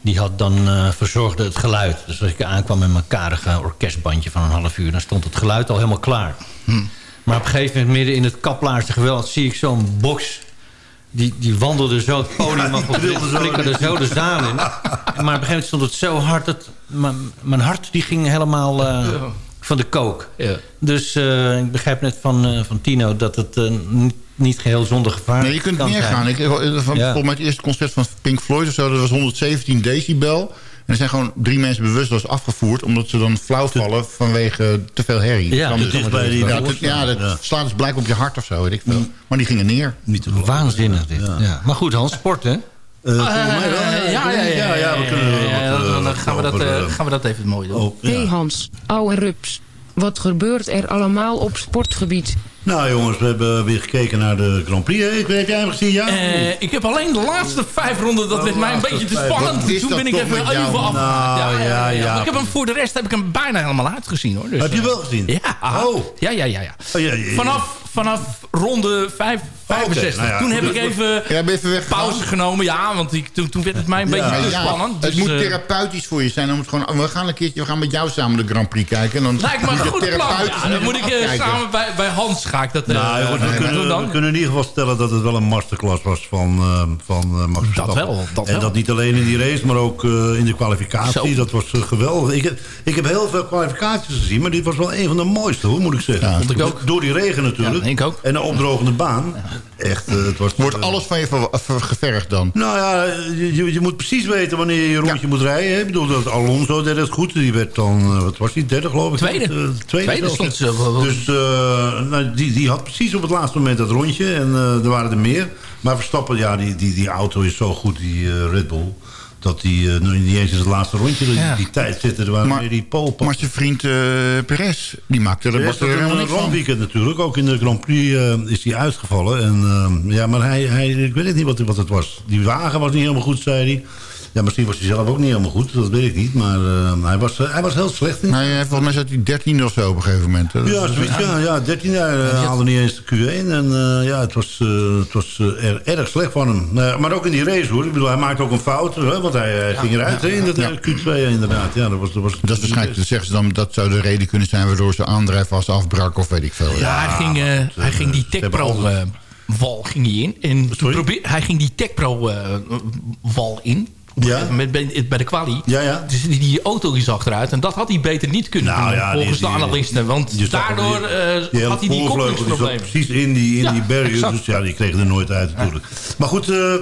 Die had dan eh, verzorgde het geluid. Dus als ik aankwam met mijn karige orkestbandje van een half uur... dan stond het geluid al helemaal klaar. Maar op een gegeven moment midden in het kaplaarste geweld... zie ik zo'n box... Die, die wandelde zo het podium af, flikkerde zo de zaal in. Maar op een gegeven moment stond het zo hard... dat mijn, mijn hart die ging helemaal eh, van de kook. Dus eh, ik begrijp net van, eh, van Tino dat het eh, niet, niet geheel zonder gevaar Nee, je kunt kan meer gaan. Ik, van, Ja. Volgens mij het eerste concert van Pink Floyd of zo... dat was 117 decibel. En er zijn gewoon drie mensen bewusteloos afgevoerd... omdat ze dan flauw vallen vanwege te veel herrie. Ja, dat is bij die- ja, dat, ja, dat slaat dus blijkbaar op je hart of zo, weet ik veel. Maar die gingen neer. Niet Waanzinnig dit. Ja. Maar goed, Hans, sport hè? Eh, ja, ja, ja, ja, we kunnen ja, ja, wat, eh, dan gaan we, dat, over, eh, eh, gaan we dat even mooi doen. Oh, ja. Hey Hans, ouwe rups. Wat gebeurt er allemaal op sportgebied? Nou jongens, we hebben weer gekeken naar de Grand Prix. Ik weet, heb jij hem gezien? Ja? Eh, ik heb alleen de laatste vijf ronden, dat werd mij een beetje te spannend. Toen dat ben ik even, even af. Nou, ja, ja. Maar Ik heb hem voor de rest heb ik hem bijna helemaal uitgezien hoor. Dus, Heb je eh, wel gezien? Ja. Oh. Ja, ja, ja. ja. Oh, ja, ja, ja. Vanaf, vanaf ronde vijf, 65. nou ja, toen heb ik even Ja, even pauze genomen. Ja, want ik, toen, toen werd het mij een beetje te ja, spannend. het Dus, moet eh, therapeutisch voor je zijn. Dan moet gewoon, we gaan een keertje, we gaan met jou samen de Grand Prix kijken. En dan Lijkt me moet een goed plan. therapeutisch Ja, dan moet ik samen bij, bij Hans ga ik dat eh, Nou, we, doen kunnen, dan. we kunnen in ieder geval stellen dat het wel een masterclass was van, eh, van eh, Max Verstappen. wel, dat en wel. dat niet alleen in die race, maar ook in de kwalificatie. Zo. Dat was geweldig. Ik heb, ik heb heel veel kwalificaties gezien, maar dit was wel een van de mooiste, hoor, moet ik zeggen. Ja, vond ik ook. Door die regen natuurlijk. Ja, ik ook. En een opdrogende baan. Echt, eh, het was... Wordt eh, alles van je ver- ver- gevergd dan? Nou ja, je, je- moet precies weten wanneer je je rondje moet rijden. hè. Ik bedoel, dat Alonso deed het goed. Die werd dan, eh, wat was die, derde geloof ik? Tweede. Tweede, stond ze Dus eh, nou, die, die had precies op het laatste moment dat rondje. En eh, er waren er meer. Maar Verstappen, ja, die, die, die auto is zo goed, die Red Bull. Dat die eh, nu niet eens in het laatste rondje, die, Ja. die tijd zitten. Er waren Maar- die pole Maar zijn vriend eh Perez, die maakte er, was er helemaal een rondweekend natuurlijk. Ook in de Grand Prix eh, is hij uitgevallen. En, eh, ja, maar hij, hij, ik weet het niet wat, wat het was. Die wagen was niet helemaal goed, zei hij. Ja, misschien was hij zelf ook niet helemaal goed. Dat weet ik niet. Maar eh, hij, was, eh, hij was heel slecht. In. Nee, volgens mij zat hij 13 of zo op een gegeven moment. hè. Ja, zoiets, ja, ja, 13 jaar eh, haalde niet eens de Q1. En eh, ja, het was, eh, het was eh, er- erg slecht van hem. Maar ook in die race hoor. Ik bedoel, hij maakte ook een fout. Hè, want hij, hij ging eruit in de Ja. Q2 inderdaad. Ja, dat was, dat was, Dat is waarschijnlijk, dat zeggen ze dan, dat zou de reden kunnen zijn waardoor ze aandrijfvast afbrak of weet ik veel. Ja, hij ging, eh, hij ging die TechPro eh, wal ging hij in. En probeer, hij ging die TechPro eh, wal in. Op Ja. moment bij, bij de kwalie. Ja, ja. Dus die, die auto is achteruit. En dat had hij beter niet kunnen Nou doen, ja, volgens die- de analisten. Want daardoor eh, had hij die koppelingsproblemen. precies in die, in Ja, die barrier. exact. Dus ja, die kregen er nooit uit natuurlijk. Maar goed, eh,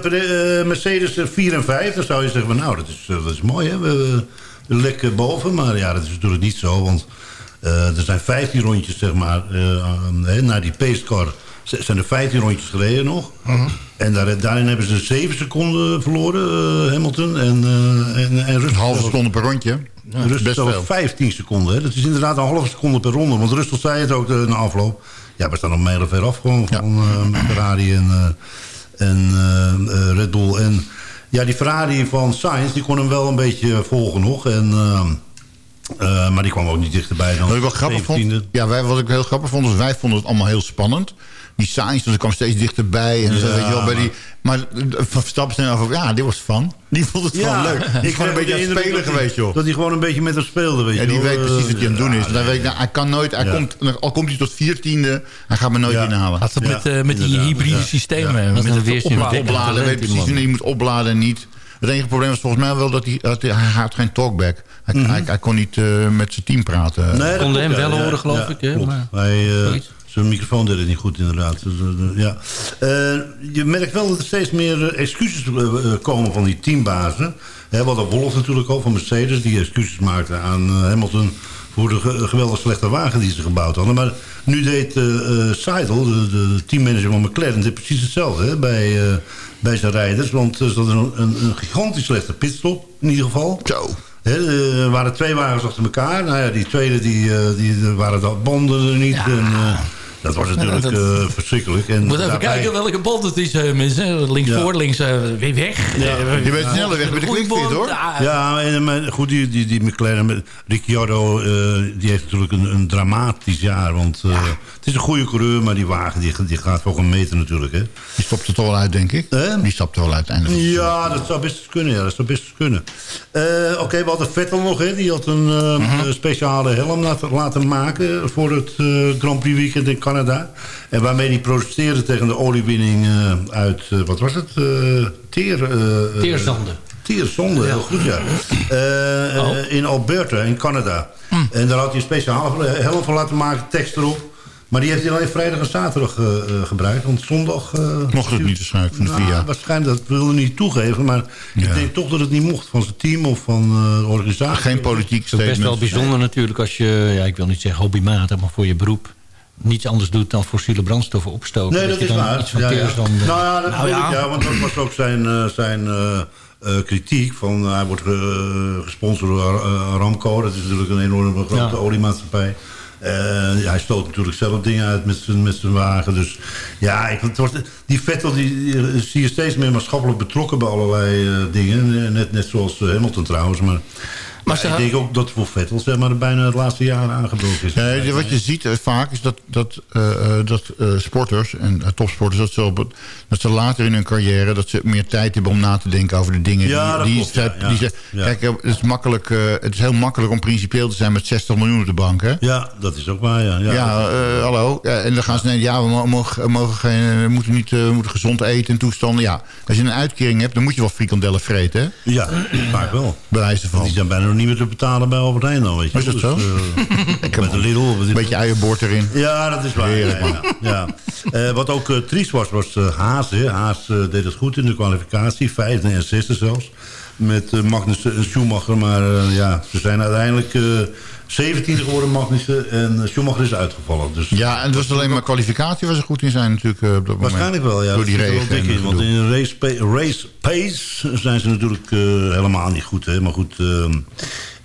eh, Mercedes eh, 4 en 5. Dan zou je zeggen van nou, dat is, dat is mooi hè. We, we lekker boven. Maar ja, dat is natuurlijk niet zo. Want er zijn 15 rondjes zeg maar. naar die pacecar zijn er 15 rondjes gereden nog. Mhm. En daar, daarin hebben ze 7 seconden verloren, eh, Hamilton. En, eh en, en Een halve seconde per rondje. ja, Rust best zelfs veel. 15 seconden. Hè. Dat is inderdaad een halve seconde per ronde. Want Rustel zei het ook de, na afloop. Ja, we staan nog mijlen ver af gewoon van eh, Ferrari en, eh, en eh, eh, Red Bull. En ja, die Ferrari van Sainz, die kon hem wel een beetje volgen nog. En, eh, eh, maar die kwam ook niet dichterbij dan Wat ik wel grappig 17e. vond, ja, wij, wat ik heel grappig vond, is wij vonden het allemaal heel spannend. Die Sainz, dus kwam steeds dichterbij. En zo, Ja, weet je wel, bij maar- die, maar Van Verstappen zei af, ja, dit was fun. Die vond het gewoon leuk. Die is gewoon een beetje aan het spelen dat hij- geweest, joh. Dat hij gewoon een beetje met hem speelde, weet Ja, je die wel. weet precies wat hij aan het doen is. Ja, Dan weet ik, nou, hij kan nooit, hij Ja. komt, al komt hij tot viertiende, hij gaat me nooit Ja. inhalen. Had het Ja, met, eh, met die hybride ja. systemen. Ja. Met Dat het weerzin opladen. opladen, weet die precies je moet opladen en niet. Het enige probleem was volgens mij wel dat hij, dat hij, hij had geen talkback. Hij, hij, hij kon niet eh, met zijn team praten. Mhm. Nee, dat Konden hem wel ja, horen, ja, geloof ja, ik, hè, maar- Hij, eh, Zijn microfoon deed het niet goed, inderdaad. Dus, eh, ja. Eh, je merkt wel dat er steeds meer eh, excuses eh, eh, komen van die teambazen. Hè, wat Wolf natuurlijk ook van Mercedes, die excuses maakte aan eh, Hamilton voor de ge- geweldig slechte wagen die ze gebouwd hadden. Maar nu deed eh eh, Seidel, de, de teammanager van McLaren, dit precies hetzelfde hè, bij, eh, bij zijn rijders. Want eh, ze hadden een, een, gigantisch slechte pitstop, in ieder geval. Zo. er waren twee wagens achter elkaar. Nou ja, die tweede die, eh, die er waren de banden er niet. En, eh, dat was natuurlijk dat- eh, verschrikkelijk. En Moet even daarbij- kijken welke band het is, eh, mensen. Links Ja. voor, links eh, weer weg. Ja, je bent sneller weg met de band. hoor. Ja, Ja, en, maar goed, die, die, die McLaren, met Ricciardo, eh, die heeft natuurlijk een, een dramatisch jaar. Want eh, het is een goede coureur, maar die wagen die, die gaat voor een meter natuurlijk. Hè. Die stopt er toch wel uit, denk ik. Die stapt er wel uiteindelijk. Ja, dat zou best kunnen. Ja, dat zou best kunnen. Eh, Oké, we hadden Vettel nog. Hè. Die had een eh, Mhm. speciale helm laten, laten maken voor het Grand Prix weekend in Canada. En waarmee hij protesteerde tegen de oliewinning eh, uit, eh, wat was het? Eh teer, eh, eh, Teerzande. Teerzonde, heel goed, ja. Oh. In Alberta, in Canada. En daar had hij een speciale helm van laten maken, tekst erop. Maar die heeft hij alleen vrijdag en zaterdag gebruikt. Want zondag... eh, Mocht het niet waarschijnlijk van de nou, VIA. Waarschijnlijk, dat wilde hij niet toegeven. Maar ik denk toch dat het niet mocht van zijn team of van eh, de organisatie. Geen politiek Het is best wel bijzonder natuurlijk als je, ja, ik wil niet zeggen hobbymatig, maar voor je beroep niets anders doet dan fossiele brandstoffen opstoken. Nee, dat je is waar. Iets Ja, ja. teerzanden- Nou ja, dat Nou ja. ik, ja, want dat was ook zijn, eh, zijn eh, eh, kritiek. Van, hij wordt eh, gesponsord door eh, Aramco. Dat is natuurlijk een enorme grote Ja. oliemaatschappij. Eh, hij stoot natuurlijk zelf dingen uit met zijn, met zijn wagen. Dus ja, ik, het wordt, die Vettel die, die zie je steeds meer maatschappelijk betrokken bij allerlei eh, dingen. Net, net zoals eh, Hamilton trouwens. Maar, Maar ja, ze- ik denk ook dat voor Vettel zeg maar, bijna het laatste jaar aangebroken is. Nee, wat je ziet eh, vaak is dat, dat, eh, eh, dat eh, sporters en topsporters... Dat ze, op, dat ze later in hun carrière dat ze meer tijd hebben om na te denken over de dingen. Ja, dat die, klopt, die, ja, die ze-. Kijk, het is, makkelijk, eh, het is heel makkelijk om principieel te zijn met 60 miljoen op de bank. Hè? Ja, dat is ook waar, ja. Ja, Ja, eh, hallo. Ja, en dan gaan ze nee, ja, we mo- mogen, mogen geen, we moeten, niet, eh, we moeten gezond eten en toestanden. Ja, als je een uitkering hebt, dan moet je wel frikandellen vreten. Hè? Ja, vaak wel. Bij wijze van. Die zijn bijna nog niet meer te betalen bij Albert Heijn dan, weet je. Is dat zo? Dus, eh, met de Lidl. Een beetje eierboord erin. Ja, dat is waar. Heerlijk, ja. Eh, wat ook eh, triest was, was Haas. Hè. Haas deed het goed in de kwalificatie. Vijfde en zesde zelfs. Met Magnussen en Schumacher. Maar ja, ze zijn uiteindelijk 17 geworden, Magnussen. En Schumacher is uitgevallen. Dus Ja, en het was alleen maar kwalificatie waar ze goed in zijn natuurlijk eh, op dat moment. Waarschijnlijk wel, ja. Door die Dat zit regen. wel dik en in, want in race, race pace zijn ze natuurlijk eh, helemaal niet goed. Hè? Maar goed... ehm,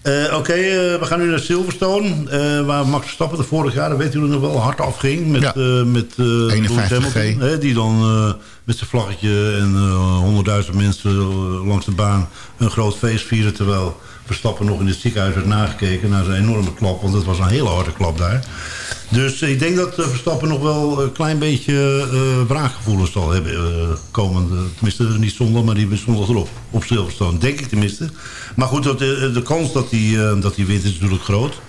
eh, Oké, eh, we gaan nu naar Silverstone. eh, waar Max Verstappen de vorig jaar, dat weet u nog wel, hard afging. Met, Ja. eh, met eh, Lewis 51G. Hamilton, hè, die dan eh, met zijn vlaggetje en eh, honderdduizend mensen eh, langs de baan een groot feest vieren. Terwijl Verstappen nog in het ziekenhuis werd nagekeken naar zijn enorme klap. Want het was een hele harde klap daar. Dus ik denk dat eh, Verstappen nog wel een klein beetje wraakgevoelens zal hebben eh, komende. Tenminste, niet zondag, maar die zondag erop. Op Silverstone, denk ik tenminste. Maar goed, dat, de, kans dat hij dat hij wint is natuurlijk groot.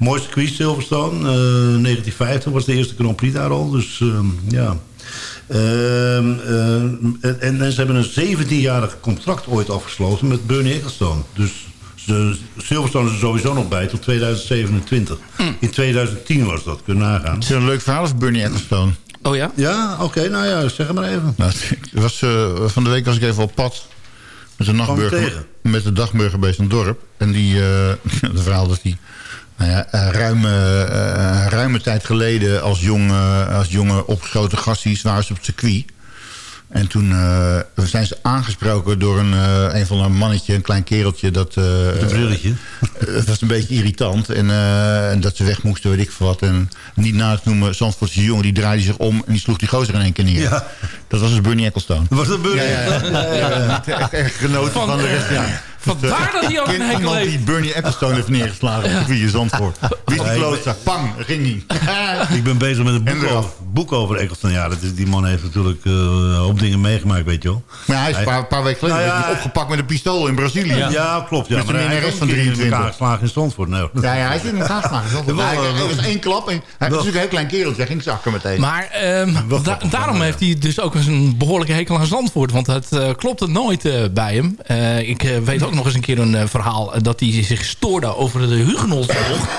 Mooi circuit Silverstone. eh 1950 was de eerste Grand Prix daar al. Dus eh, ja... Ehm, eh, en, en ze hebben een 17-jarig contract ooit afgesloten met Bernie Ecclestone. Dus ze- Silverstone is er sowieso nog bij tot 2027. In 2010 was dat, kun je nagaan. Het is een leuk verhaal over Bernie Ecclestone. Oh ja? Ja, oké, nou ja, zeg het maar even. Nou, het was, eh, van de week was ik even op pad met de, nachtburger, tegen? met de dagburgerbase van het dorp. En die, eh het verhaal dat die nou ja, eh, ruime, eh, ruime tijd geleden als, jong, eh, als jonge opgeschoten gasties waren ze op het circuit. En toen eh, zijn ze aangesproken door een, eh, een van een mannetje, een klein kereltje. Dat, eh, Een brilletje. het was een beetje irritant. En, en dat ze weg moesten, weet ik veel wat. En niet na te noemen, Zandvoortse jongen, die draaide zich om... en die sloeg die gozer in één keer neer. Ja. Dat was dus Bernie Ecclestone. Was dat Bernie? Ja, ja, ja. ja, ja. Echt, echt genoten van, Van, de rest, ja. Vandaar dat hij ook een hekel iemand heeft. die Bernie Ecclestone heeft neergeslagen op via Zandvoort. Wie is die klootzak? Pang, ging niet. Ik ben bezig met een En boek over, boek over Ecclestone. Ja, dat is, die man heeft natuurlijk eh, een hoop dingen meegemaakt, weet je wel. Maar hij is een paar, paar weken geleden Nou ja, hij opgepakt met een pistool in Brazilië. Ja, klopt. Ja, Met een maar hij heeft van ook een keer in 23. elkaar geslagen in Zandvoort. Nee. Ja, ja, hij is in elkaar geslagen. Dat Wel, was, hij, hij was één klap. En, hij was natuurlijk een heel klein kereltje. Hij ging zakken meteen. Maar ehm, da- daarom heeft hij dus ook eens een behoorlijke hekel aan Zandvoort. Want het uh, klopt het nooit uh, bij hem. Uh, ik weet ook nog eens een keer een verhaal... dat hij zich stoorde over de Hugenotstocht.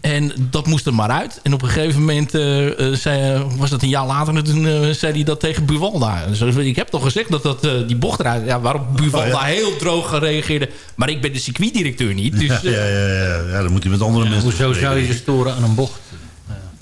En En dat moest er maar uit. En op een gegeven moment, eh, eh, zei, was dat een jaar later... en toen eh, zei hij dat tegen Buwalda. Zo, ik heb toch gezegd dat, dat die bocht eruit... Ja, waarop Buwalda Oh, ja. heel droog reageerde. Maar ik ben de circuitdirecteur niet. Dus, ja, ja, ja, ja, ja, dan moet hij met andere mensen Hoezo zou je je storen aan een bocht?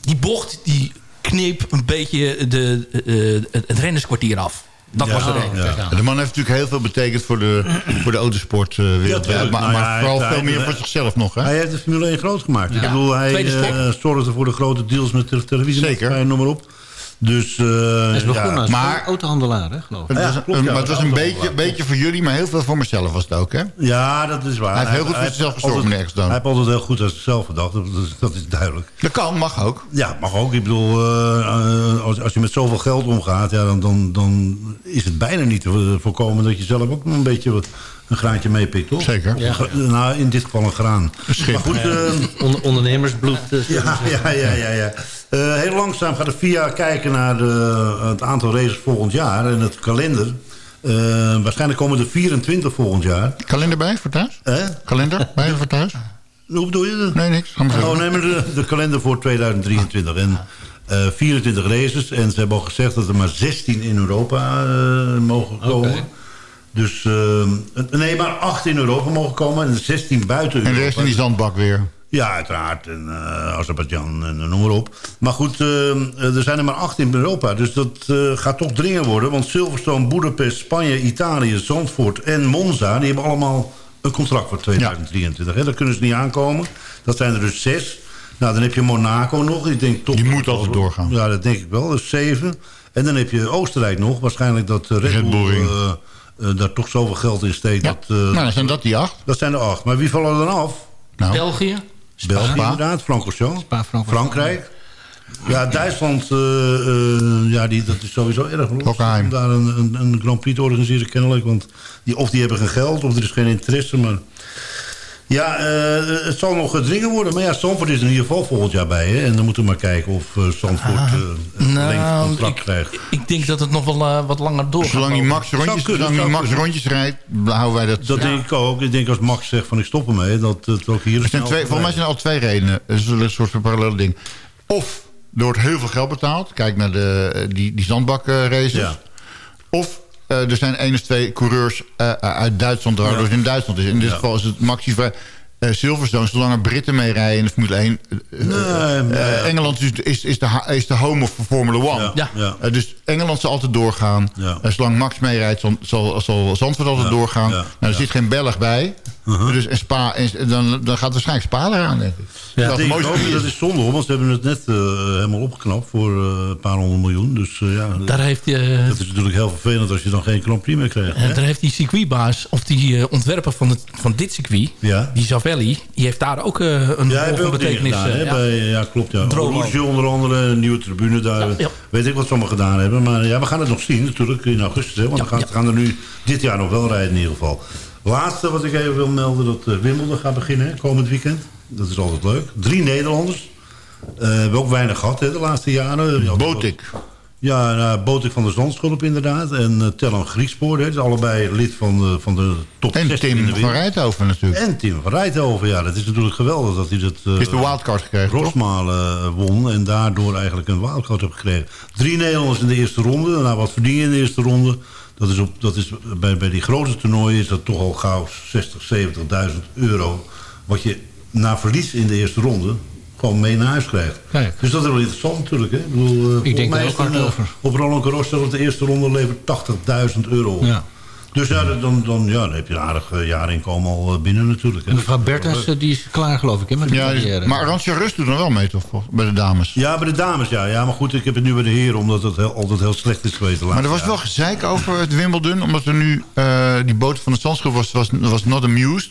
die bocht die kneep een beetje de, eh, het- het rennerskwartier af. Dat Ja, was de reden. ja. De man heeft natuurlijk heel veel betekend voor de, voor de autosport eh, wereldwijd. tuurlijk. maar, Nou ja, maar vooral veel meer voor zichzelf nog. Hè? Hij heeft de Formule 1 groot gemaakt. Ik Ja. bedoel, hij eh, zorgde voor de grote deals met de televisie. Zeker. noem maar op. Dus, eh Hij is begonnen ja. als autohandelaar, hè, geloof ik. Het was, Ja, maar het was een beetje, beetje voor jullie, maar heel veel voor mezelf was het ook, hè? Ja, dat is waar. Hij heeft heel goed voor zichzelf gezorgd, meneer Exdam. Hij heeft altijd heel goed aan zichzelf gedacht. Dat is, dat is duidelijk. Dat kan, mag ook. Ja, mag ook. Ik bedoel, eh, als, als je met zoveel geld omgaat... Ja, dan, dan, dan is het bijna niet te voorkomen dat je zelf ook een beetje wat- een graantje meepikt, toch? Zeker. Ja. Nou, in dit geval een graan. Maar goed, Ja, eh, onder- ondernemersbloed. ja, ja, ja, ja. ja. Eh, heel langzaam gaat de FIA kijken naar de, het aantal races volgend jaar en het kalender. Eh, waarschijnlijk komen er 24 volgend jaar. Kalender bij voor thuis? Kalender bij voor thuis? Hoe bedoel je dat? Nee, niks. Oh, nee, maar de, de kalender voor 2023. En eh 24 races. En ze hebben al gezegd dat er maar 16 in Europa eh, mogen komen. Dus, eh, nee, maar 8 in Europa mogen komen. En 16 buiten En Europa. de rest in die zandbak weer. Ja, uiteraard. En eh Azerbeidzjan en eh, noem maar op. Maar goed, eh, er zijn er maar acht in Europa. Dus dat eh, gaat toch dringen worden. Want Silverstone, Budapest, Spanje, Italië, Zandvoort en Monza... die hebben allemaal een contract voor 2023. Hè? Daar kunnen ze niet aankomen. Dat zijn er dus zes. Nou, dan heb je Monaco nog. Ik denk toch Die moet altijd doorgaan. Ja, dat denk ik wel. Dat is zeven. En dan heb je Oostenrijk nog. Waarschijnlijk dat Red, Red Bull daar toch zoveel geld in steekt. Dat, eh, Nou, dan zijn dat die acht. dat zijn er acht. Maar wie vallen er dan af? Nou. België? België inderdaad, Francorchamps. Francorchamps. Frankrijk. Ja, Duitsland, eh, eh, ja, die, dat is sowieso erg los. Om daar een, een, een Grand Prix te organiseren kennelijk. Want die, of die hebben geen geld, of er is geen interesse. Maar ja, eh, het zal nog gedringen worden. Maar ja, Zandvoort is er in ieder geval volgend jaar bij. Hè? En dan moeten we maar kijken of eh Zandvoort eh een verlengd Nou, contract ik, krijgt. ik denk dat het nog wel eh, wat langer doorgaat. Zolang die Max rondjes, kunnen, zolang Max rondjes rijdt, houden wij dat... Dat denk ik ook. Ik denk als Max zegt van ik stop ermee, dat het ook hier Er zijn snel twee, volgens mij zijn er al twee redenen. Er is een soort van parallele ding. Of er wordt heel veel geld betaald. Kijk naar de, die, die zandbakraces. Ja. Of eh, er zijn één of twee coureurs eh, uit Duitsland... waardoor Ja. het in Duitsland is. In dit Ja. geval is het Maxi vrij... eh, Silverstone, zolang er Britten mee rijden in de Formule 1... eh, eh, nee. eh, Engeland is, is, is, de, is de home of Formule 1. Ja, ja. Eh, dus Engeland zal altijd doorgaan. Ja. Eh, zolang Max meerijdt, zal, zal, zal Zandvoort altijd Ja, doorgaan. ja, Nou, er ja. zit geen Belg bij. Dus en Spa, en, dan, dan gaat waarschijnlijk Spa eraan, denk ik. Ja, dat ook, dat is zonde hoor, want ze hebben het net eh, helemaal opgeknapt voor eh, een paar honderd miljoen. Dus eh, ja, Daar heeft, dat is natuurlijk heel vervelend als je dan geen Grand Prix meer krijgt. En daar heeft die circuitbaas, of die ontwerper van, het, van dit circuit, Ja. die Zavelli, die heeft daar ook een Ja, rol van betekenis. gedaan, hè? ja. Bij, ja, klopt. Ja. Rouge onder andere, een nieuwe tribune daar. ja. Weet ik wat ze allemaal gedaan hebben. Maar ja, we gaan het nog zien natuurlijk in augustus. Hè, want we gaan, gaan er nu dit jaar nog wel rijden in ieder geval. Laatste wat ik even wil melden, dat eh, Wimbledon gaat beginnen komend weekend. Dat is altijd leuk. Drie Nederlanders. Eh, we hebben ook weinig gehad hè, de laatste jaren. Ja, Botik. Ja, nou, Botik van de Zandschulp inderdaad. En uh, Tellan Griekspoor. Hè, dus allebei lid van de, van de top En 16 in de Tim van. Rijthoven natuurlijk. En Tim van Rijthoven, ja. Dat is natuurlijk geweldig dat hij dat... eh, Is de wildcard gekregen? Rosmalen eh, won en daardoor eigenlijk een wildcard heeft gekregen. Drie Nederlanders in de eerste ronde. Nou, wat verdien je in de eerste ronde? Dat is, op, dat is bij, bij die grote toernooien is dat toch al gauw 60, 70.000 euro. Wat je na verlies in de eerste ronde gewoon mee naar huis krijgt. Kijk. Dus dat is wel interessant natuurlijk. Hè? Ik, bedoel, eh, volgens denk mij ook hard een, eh, over. Op Roland Garros dat de eerste ronde levert 80.000 euro op. Ja. Dus ja, dan, dan, ja, dan heb je een aardig eh, jaarinkomen al eh, binnen natuurlijk. Hè. Mevrouw Bertens, eh, die is klaar geloof ik, hè, met de Ja, carrière. maar Arantja Rust doet dan wel mee, toch? Bij de dames. Ja, bij de dames, ja. ja. Maar goed, ik heb het nu bij de heren, omdat het heel, altijd heel slecht is geweest. Maar er was wel gezeik over het Wimbledon. Omdat er nu eh, die boot van de was, was, was not amused.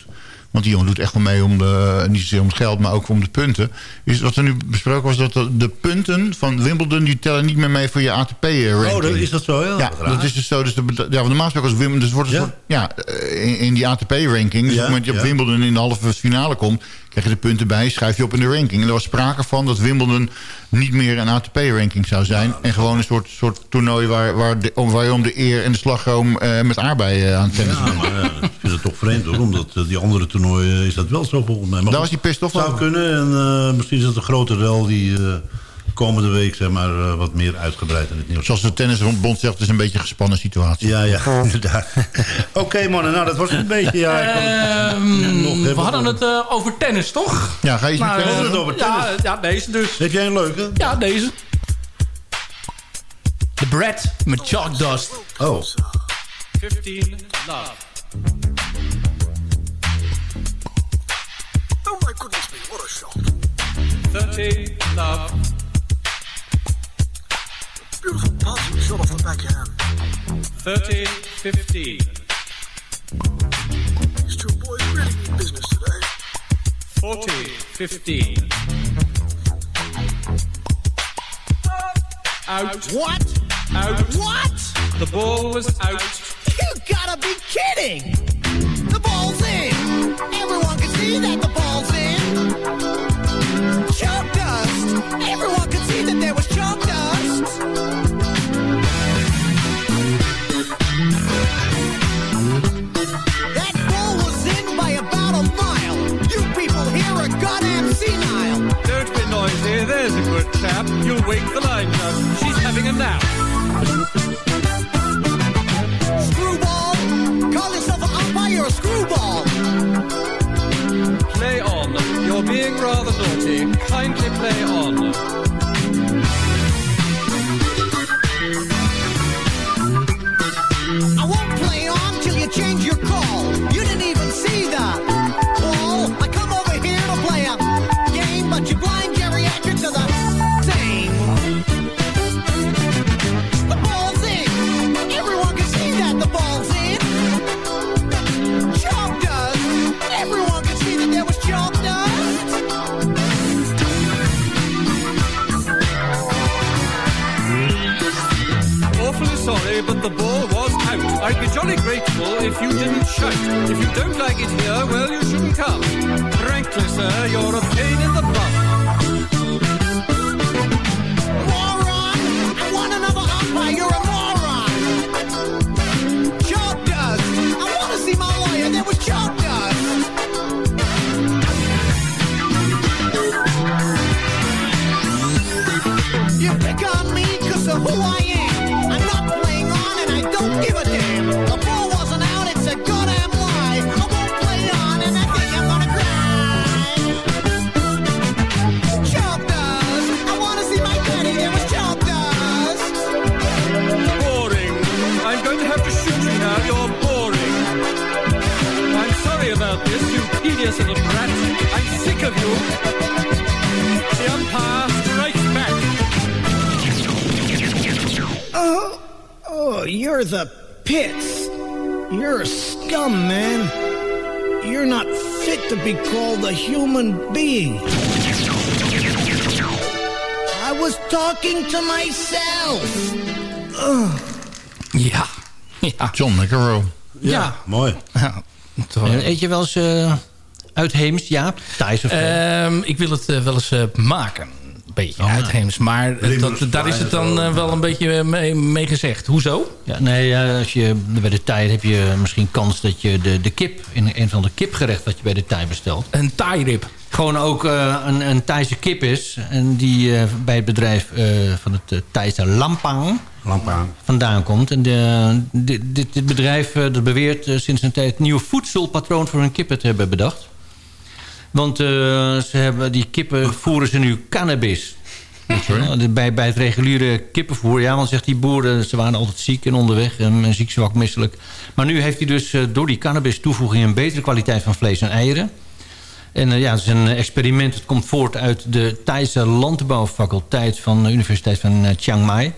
Want die jongen doet echt wel mee om de, niet zozeer om het geld, maar ook om de punten. Is wat er nu besproken was dat de, de punten van Wimbledon... die tellen niet meer mee voor je ATP-ranking. Oh, dat- is dat zo? Ja, dat is dus zo. Dus de, ja, want normaal gesproken als Wimbledon... Dus wordt het Ja? soort- ja, eh, in, in die ATP-ranking... Dus op Ja, het moment dat je op. Wimbledon in de halve finale komt... krijg je de punten bij, schrijf je op in de ranking. En er was sprake van dat Wimbledon niet meer een ATP-ranking zou zijn. En gewoon een soort, soort toernooi waar, waar, de, om- waar je om de eer en de slagroom eh, met aardbei eh, aan het tennis Ja, ja, ik vind het toch vreemd hoor. Omdat eh, die andere toernooien is dat wel zo volgens mij. Maar Daar was hij pissed off Zou over. kunnen. En misschien is het een grote rel die komende week zeg maar, eh, wat meer uitgebreid in het nieuws. Zoals de tennisbond zegt, het is een beetje een gespannen situatie. Ja, ja, inderdaad. Oké mannen, nou dat was het een beetje. Ja, Ehm, nog we hadden het eh, over tennis, toch? Ja, ga je eens Nou, met we tennis hadden doen? het over tennis. Ja, ja, deze dus. Heb jij een leuke? Ja, deze. The Bread met Chalk Dust. Oh. 15 love. Oh my goodness me, what a shock. 13 love. Beautiful passing shot off the backhand. 13 15. These two boys really mean business today. 14 15. Out. What? Out. What? The ball was out. You gotta be kidding! The ball's in! Everyone can see that the ball's in! Chap. You'll wake the line judge. She's having a nap. Screwball! Call yourself an umpire or a screwball! Play on. You're being rather naughty. Kindly play on. Jolly grateful if you didn't shout. If you don't like it here, well, you shouldn't come. Frankly, sir, you're a pain in the butt. The pits. You're a scum, man. You're not fit to be called a human being. I was talking to myself. Ugh. Ja. ja. John McEnroe. Ja. Mooi. Ja. En Eet je wel eens eh uitheems, Jaap? Thijs of? Ehm, ik wil het eh, wel eens eh, maken. Een beetje uitheems. Maar eh, dat, daar is het dan eh, wel een beetje mee, mee gezegd. Hoezo? Ja, nee, als je, bij de Thai heb je misschien kans dat je de, de kip... in een van de kipgerecht wat je bij de Thai bestelt... Een Thai-rib. Gewoon ook eh, een, een Thaise kip is. En die eh, bij het bedrijf eh, van het uh, Thaise Lampang... Lampang. vandaan komt. En de, dit, dit, dit bedrijf eh, dat beweert eh, sinds een tijd... het nieuwe voedselpatroon voor hun kippen te hebben bedacht. Want eh, ze hebben, die kippen voeren ze nu cannabis. Ja, Bij, bij het reguliere kippenvoer. Ja, want zegt die boeren, ze waren altijd ziek en onderweg. En, ziek, zwak, misselijk. Maar nu heeft hij dus eh, door die cannabis toevoeging... een betere kwaliteit van vlees en eieren. En eh, ja, het is een experiment. Het komt voort uit de Thaise landbouwfaculteit... van de Universiteit van eh, Chiang Mai.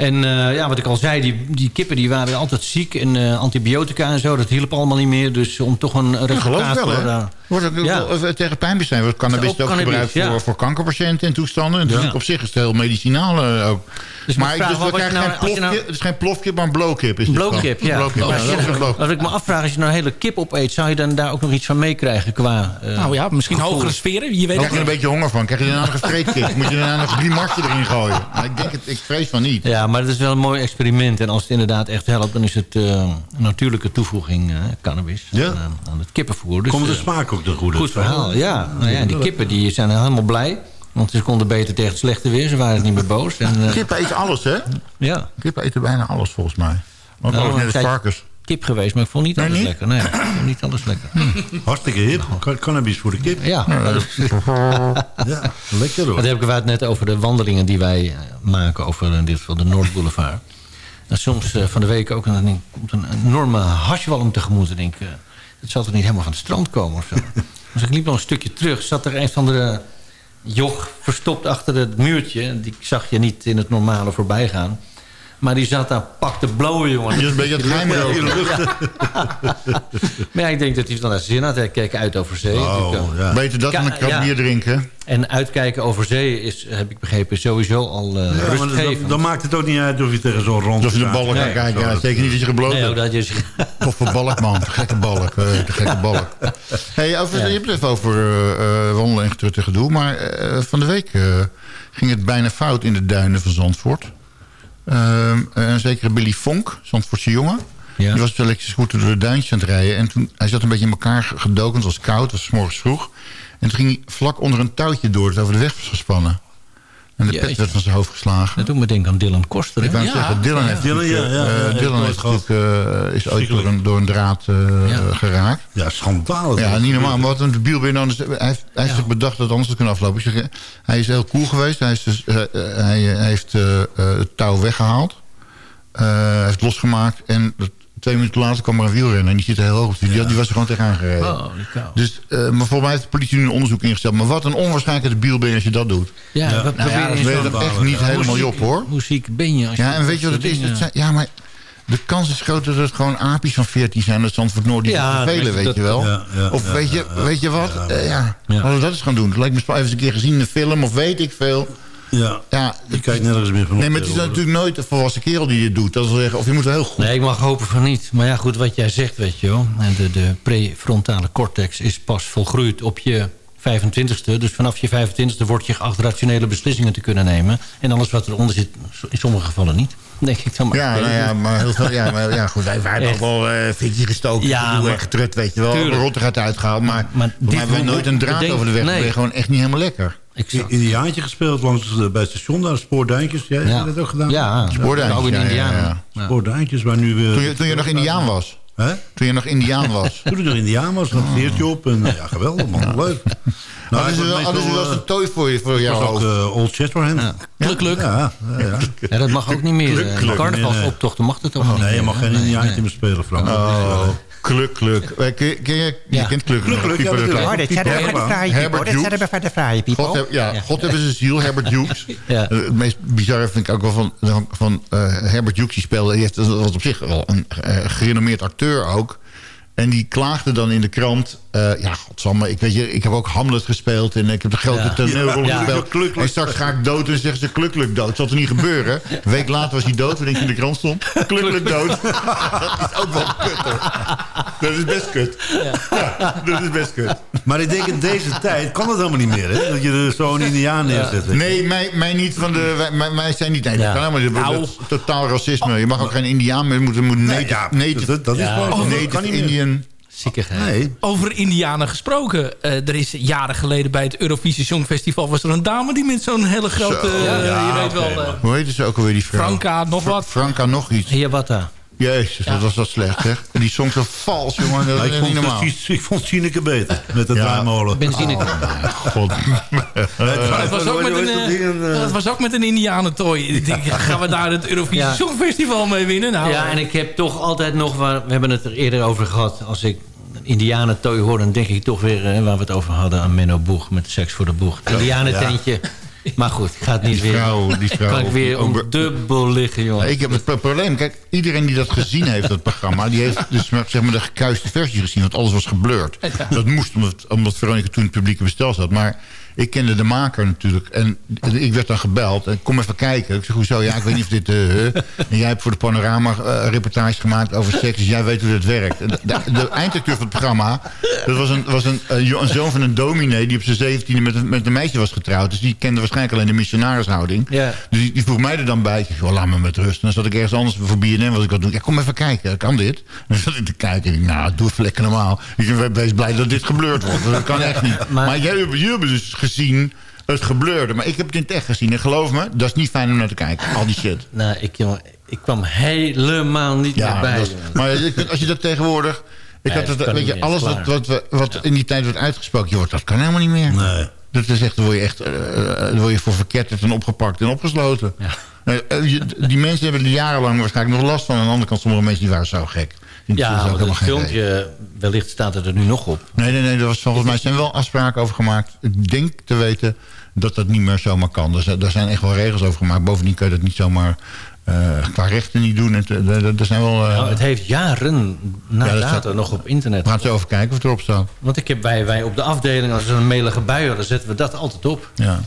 En eh, ja, wat ik al zei, die, die kippen die waren altijd ziek... en eh, antibiotica en zo, dat hielp allemaal niet meer. Dus om toch een resultaat eh, Wordt ook, Ja. eh, tegen pijnbestrijding wordt cannabis Ook ook, cannabis, gebruikt ja. voor, voor kankerpatiënten en toestanden. Dus Ja. op zich is het heel medicinaal eh, ook. Dus maar vraag, dus we krijgen nou- geen als nou- het is geen plofkip, maar een blowkip. Is Blowkip, ja. Blowkip, een blowkip. Wat ik me afvraag, als je nou een hele kip opeet... zou je dan daar ook nog iets van meekrijgen qua... eh, Nou ja, misschien gevoel? hogere sferen. Je weet krijg je een beetje honger van. Krijg je daarna nog een vreetkip? Moet je daarna nog drie marsje erin gooien? Nou, ik denk het, ik vrees van niet. Ja, maar het is wel een mooi experiment. En als het inderdaad echt helpt... dan is het een natuurlijke toevoeging, cannabis, Ja. aan, aan het kippenvoer. Dus, Komt de smaak ook de goede? Goed verhaal, ja. Nou ja, die kippen die zijn helemaal blij. Want ze konden beter tegen het slechte weer. Ze waren niet meer boos. En, eh, Kippen eten alles, hè? ja. Kippen eten bijna alles, volgens mij. Want Nou, ook net als varkens. kip geweest, maar ik vond niet Nee, alles niet? lekker. Nee, ik vond niet alles lekker. Hartstikke hip. Can- Cannabis voor de kip. Ja, dat Ja, lekker hoor. Maar dan heb ik het net over de wandelingen die wij eh, maken over in dit geval de Noordboulevard. En soms eh, van de week ook een, een, komt een enorme hashwalm tegemoet. En denk ik, eh, het zal toch niet helemaal van het strand komen of zo. dus ik liep nog een stukje terug. Zat er een van de joch verstopt achter het muurtje. Die zag je niet in het normale voorbij gaan. Maar die zat daar, pakte blowen, jongen. Je is een beetje het geheim roken. Maar ja, ik denk dat hij dan naar zin had. Hij keek uit over zee. Oh, Dus, eh, ja. Beter dat dan een krab ja. bier drinken. En uitkijken over zee is, heb ik begrepen, sowieso al eh Ja, maar dan, maakt het ook niet uit of je tegen zo'n rond Of je de ballen kan Nee. kijken. Ja, zeker niet als je gebloot Nee, dat je... Toffe balk, man. Gekke balk. eh, te gekke balk. Hey, over, Ja. Je hebt het even over eh, eh, wandelen en getrutte gedoe. Maar eh, van de week eh, ging het bijna fout in de duinen van Zandvoort. Ehm, een zekere Billy Vonk, Zandvoortse jongen. Ja. Die was wel elektrische scooter door de duintjes aan het rijden. En toen, hij zat een beetje in elkaar gedoken. Het was koud, het was morgens vroeg. En toen ging hij vlak onder een touwtje door... dat over de weg was gespannen. En de pet werd van zijn hoofd geslagen. Dat doet me denken aan Dylan Koster. Ik wou zeggen, Dylan heeft Dylan, ja, natuurlijk, ja, eh, ja, heeft Dylan nooit heeft gehad. natuurlijk, eh, is ooit door een, door een draad eh, Ja. geraakt. Ja, schandalig. Ja, niet normaal. Maar wat een debiel ben? Dus Hij heeft, hij heeft zich bedacht dat het anders had kunnen aflopen. Ik zeg, hij is heel cool geweest. Hij, is dus, hij, heeft het touw weggehaald. Eh, hij heeft het losgemaakt. En dat- twee minuten later kwam er een wielrenner. En die zit er heel hoog op. Die, die was er gewoon tegenaan gereden. Oh. Dus, eh, maar volgens mij heeft de politie nu een onderzoek ingesteld. Maar wat een onwaarschijnlijke debiel ben je als je dat doet. Ja, we Nou ja, dat weet echt niet helemaal Hoe op, ziek- hoor. Hoe ziek ben je? Als je Ja, en weet je wat het dat is? zijn, ja, maar de kans is groot dat het gewoon apies van 14 zijn... dat Zandvoort Noord die Ja, vervelen, dat- weet dat- je wel. Ja, ja, of ja, weet, je, ja, weet je wat? ja, Ja, ja. Ja. Laten we dat eens gaan doen. Het lijkt me even eens een keer gezien in een film of weet ik veel. Ja, Ja, je kijkt nergens meer van op nee, maar het is natuurlijk nooit een volwassen kerel die het doet. Dat wil zeggen, of je moet wel heel goed... Nee, ik mag hopen van niet. Maar ja, goed, wat jij zegt, weet je wel. En De, de prefrontale cortex is pas volgroeid op je 25ste. Dus vanaf je 25ste word je geacht rationele beslissingen te kunnen nemen. En alles wat eronder zit, in sommige gevallen niet. Denk ik dan maar. Ja, nou ja, maar heel veel. Ja, maar ja, goed, wij waren Echt. toch wel eh fictie gestoken. Ja, maar- getrut, weet je wel. Tuurlijk. De rotter gaat uitgehaald. Maar, Maar maar dit- hebben we nooit een draad over de weg. nee. Ben je gewoon echt niet helemaal lekker. Exact. Indiaantje gespeeld langs, eh, bij het station daar, Spoorduintjes. Jij Ja. hebt dat ook gedaan? Ja, Spoorduintjes, waar nu... eh, Toen je, toen je nog Indiaan was. Hè? Toen je nog Indiaan was. Toen ik nog Indiaan was, had een veertje op. En, ja, geweldig man, leuk. Nou, Hadden ze wel, ze wel eens een tooi voor, je, voor jou was ook eh, Old Shatterhand. Ja. Kluk, kluk. Ja, ja, ja. Ja, dat mag ook niet meer. Kluk, Eh, kluk. Carnavalsoptochten mag dat ook niet Nee, je mag geen Indiaantje meer spelen, Frank. Oh, kluk, kluk. Eh, Ken, je- ken je, je Ja. kent kluk, Kluk, kluk, ja, Herbert- er van de fraaie Herbert people. God, heb, ja, God hebben zijn ziel, Herbert Hughes. Ja. Eh, Het meest bizarre vind ik ook wel van, van eh, Herbert Hughes. Die speelde, die heeft, dat was op zich wel een gerenommeerd acteur ook. En die klaagde dan in de krant... eh, ja, godsamme, ik, weet je, ik heb ook Hamlet gespeeld... en ik heb de grote Ja. toneelrol Ja. gespeeld. Kluk, kluk. En straks ga ik dood en dan zeggen ze klukkelijk dood. Dat zal er niet gebeuren? Een week later was hij dood, wat denk je in de krant stond? Klukkelijk dood. dat is ook wel kut, hoor. Dat is best kut. Ja, dat is best kut. Maar ik denk in deze tijd kan dat helemaal niet meer, hè? Dat je er zo'n Indiaan neerzet. Nee, mij, mij niet van de... Wij, mij, mij zijn niet... Nee, dat Ja. kan helemaal niet. Dat- Nou. dat is totaal racisme. Je mag ook geen Indiaan meer. Je moet, je moet native, ja, native, dat, dat is gewoon... Oh, dat native kan niet meer. Indian... Ziekigheid. Nee. Over Indianen gesproken. Eh, er is jaren geleden bij het Eurovisie Songfestival... was er een dame die met zo'n hele grote... Zo. eh, Ja, je weet wel... eh, Hoe heette ze ook alweer, die vrouw? Franka, nog wat. Franka nog iets. Hiawatha. Jezus, wat was dat slecht, hè? En die zong zo vals, jongen. Dat ik, vond, normaal. ik vond Sineke beter. Met de Ja. draaimolen. God. Het was, ook met een, eh, het was ook met een indianentooi. Ik denk, gaan we daar het Eurovisie Ja. Songfestival mee winnen? Nou, Ja, en ik heb toch altijd nog... Waar, we hebben het er eerder over gehad. Als ik indianentooi hoor... dan denk ik toch weer... Hè, waar we het over hadden aan Menno Boeg... met Seks voor de Boeg. Het indianententje Maar goed, ik ga het niet Die weer... vrouw, die vrouw kan ik weer om dubbel liggen, jongen. Ik heb het pro- probleem. Kijk, iedereen die dat gezien heeft, dat programma... die heeft dus zeg maar, de gekuiste versie gezien. Want alles was geblurred. Dat moest omdat, omdat Veronica toen het publieke bestel zat. Maar ik kende de maker natuurlijk. En ik werd dan gebeld. En kom even kijken. Ik zeg, hoezo? Ja, ik weet niet of dit... huh. En jij hebt voor de Panorama eh, reportage gemaakt over seks. Dus jij weet hoe dat werkt. De, de, eindacteur van het programma... dat was, een, was een, een, zoon van een dominee... die op zijn zeventiende met een, met een meisje was getrouwd. Dus die kende waarschijnlijk alleen de missionarishouding. Ja. Dus die, die vroeg mij er dan bij. Ik zeg, oh, laat me met rust. En dan zat ik ergens anders voor BNN. Was ik wat doen. Ja, kom even kijken. Kan dit? En dan zat ik te kijken. En ik, nou, doe even lekker normaal. Ik zeg, wees blij dat dit gebeurd wordt. Dat kan echt niet. Maar, jij, jullie dus gezien het gebleurde. Maar ik heb het in het echt gezien. En geloof me, dat is niet fijn om naar te kijken. Al die shit. Nou, ik, jongen, ik kwam helemaal niet meer bij. is- maar als je dat tegenwoordig... Ik had het, weet je, alles wat, wat, we- wat in die tijd werd uitgesproken, joh, dat kan helemaal niet meer. Nee. Dat is echt, dan word je echt word je voor verketterd en opgepakt en opgesloten. Eh, eh, die mensen hebben er jarenlang waarschijnlijk nog last van. Aan de andere kant, sommige mensen die waren zo gek. Die Ja, ook het filmpje, wellicht staat het er nu nog op. Nee, nee, nee. Er was volgens mij zijn wel afspraken over gemaakt. Ik denk te weten dat dat niet meer zomaar kan. Er zijn, daar zijn echt wel regels over gemaakt. Bovendien kun je dat niet zomaar qua rechten niet doen. Het, eh, er- er zijn wel... eh, Nou, het heeft jaren na Ja, dat staat- nog op internet. we gaan zo even kijken of het erop staat. Want ik heb, wij, wij op de afdeling, als we een melige bui hadden, zetten we dat altijd op. Ja.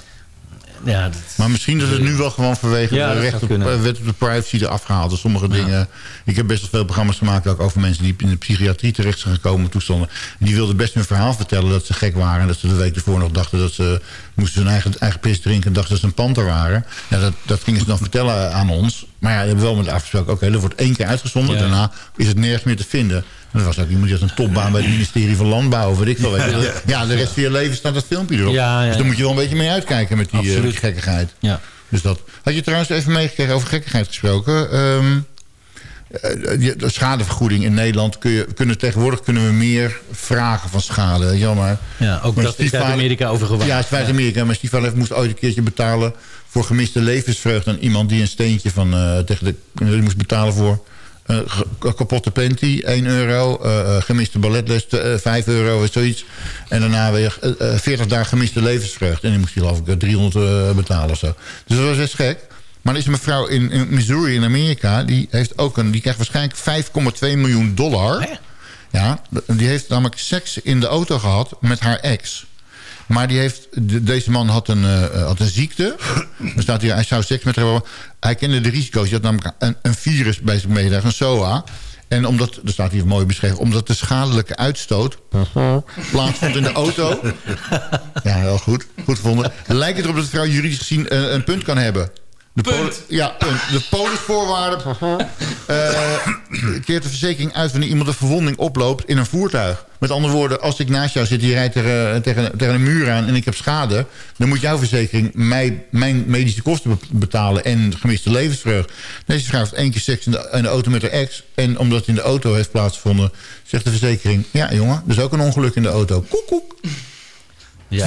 Ja, dat- Maar misschien dat het nu wel gewoon vanwege Ja, de recht op, eh, wet op de privacy eraf gehaald. is. Sommige dingen... Ik heb best wel veel programma's gemaakt ook over mensen die in de psychiatrie terecht zijn gekomen toestanden. En die wilden best hun verhaal vertellen dat ze gek waren. En dat ze de week ervoor nog dachten dat ze moesten hun eigen, eigen pis drinken en dachten dat ze een panter waren. Ja, dat, dat gingen ze dan vertellen aan ons. Maar ja, we hebben wel met afgesproken, oké, dat wordt één keer uitgezonden. Ja. Daarna is het nergens meer te vinden. Er was ook iemand die had een topbaan bij het ministerie van Landbouw. Of weet ik je. Ja, de rest van je leven staat dat filmpje erop. Dus dan moet je wel een beetje mee uitkijken met die, eh, Absoluut. die gekkigheid. Ja. Dus dat. Had je trouwens even meegekregen over gekkigheid gesproken? Ehm, eh, de schadevergoeding in Nederland kun je, kunnen tegenwoordig kunnen we meer vragen van schade. Jammer. Ja, ook dat is uit Amerika overgewacht. Ja, het is uit Amerika. Maar Stiefvader moest ooit een keertje betalen voor gemiste levensvreugde aan iemand die een steentje van eh, tegen de die moest betalen voor ge- kapotte panty, 1 euro. eh, gemiste balletles, eh, 5 euro, zoiets. En daarna weer eh, eh, 40 dagen gemiste levensvreugde. En die moest hij geloof ik eh, 300 eh, betalen of zo. Dus dat was best gek. Maar er is een mevrouw in, in Missouri in Amerika... die, heeft ook een, die krijgt waarschijnlijk 5,2 miljoen dollar. Ja, die heeft namelijk seks in de auto gehad met haar ex. Maar die heeft, de- deze man had een, eh, had een ziekte. Er staat hier, hij zou seks met haar hebben. Hij kende de risico's. Hij had namelijk een, een virus bij zich meedragen, een SOA. En omdat, er staat hier mooi beschreven... omdat de schadelijke uitstoot plaatsvond in de auto... Ja, heel goed. Goed gevonden. Lijkt het erop dat de vrouw juridisch gezien eh, een punt kan hebben. De Punt. Ja, punt. De polisvoorwaarden eh keert de verzekering uit... wanneer iemand een verwonding oploopt in een voertuig. Met andere woorden, als ik naast jou zit... je rijdt tegen, tegen, tegen een muur aan en ik heb schade... dan moet jouw verzekering mij, mijn medische kosten be- betalen... en gemiste levensvreugde. Deze heeft één keer seks in de, in de auto met haar ex... en omdat het in de auto heeft plaatsgevonden... zegt de verzekering... ja jongen, er is ook een ongeluk in de auto. Koek, koek. 5,2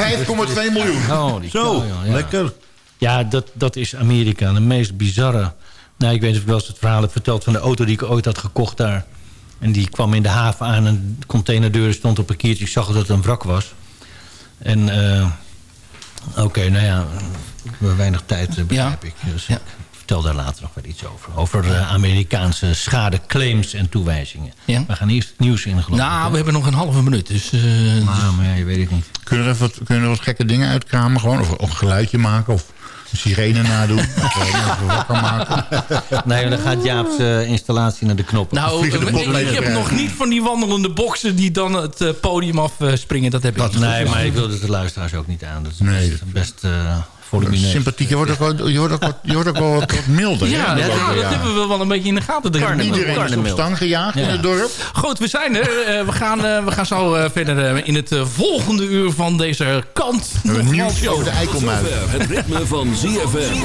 miljoen. Oh, die Zo, kan, ja. lekker. Ja, dat, dat is Amerika. De meest bizarre... Nou, ik weet niet of ik wel eens het verhaal heb verteld... van de auto die ik ooit had gekocht daar. En die kwam in de haven aan. En de containerdeur stond op een kiertje. Ik zag dat het een wrak was. En... eh, Oké, nou ja... Weinig tijd, eh, begrijp ik. Dus ik vertel daar later nog wel iets over. Over eh, Amerikaanse schadeclaims en toewijzingen. Ja. We gaan eerst het nieuws in, geloof ik. Nou, we hebben nog een halve minuut. Dus, eh, Maar, maar ja, je weet het niet. Kunnen we er even wat, kunnen er wat gekke dingen uitkramen? Gewoon? Of, of een geluidje maken? Of een sirene nadoen? eh, wakker maken? Nee, dan gaat Jaap's eh, installatie naar de knoppen. Nou, vliegende ik, heb nog niet van die wandelende boksen die dan het eh, podium afspringen. Dat heb ik niet. Nee, maar ik wil het de luisteraars ook niet aan. Dat is Nee. best, best eh volumineus. Sympathiek. Je wordt ook wel, je wordt ook wat, je wordt ook wel wat, wat milder. Ja, hè, dat, der dat hebben we wel een beetje in de gaten. Iedereen is op stang gejaagd in Ja. het dorp. Goed, we zijn er. Eh, we, gaan, eh, we gaan zo eh, verder in het volgende uur van deze kant. Nieuws wat over de zover het ritme van ZFM.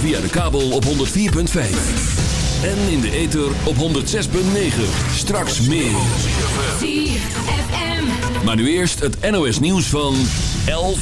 Via de kabel op 104.5. En in de ether op 106.9. Straks meer. Maar nu eerst het NOS nieuws van 11 uur.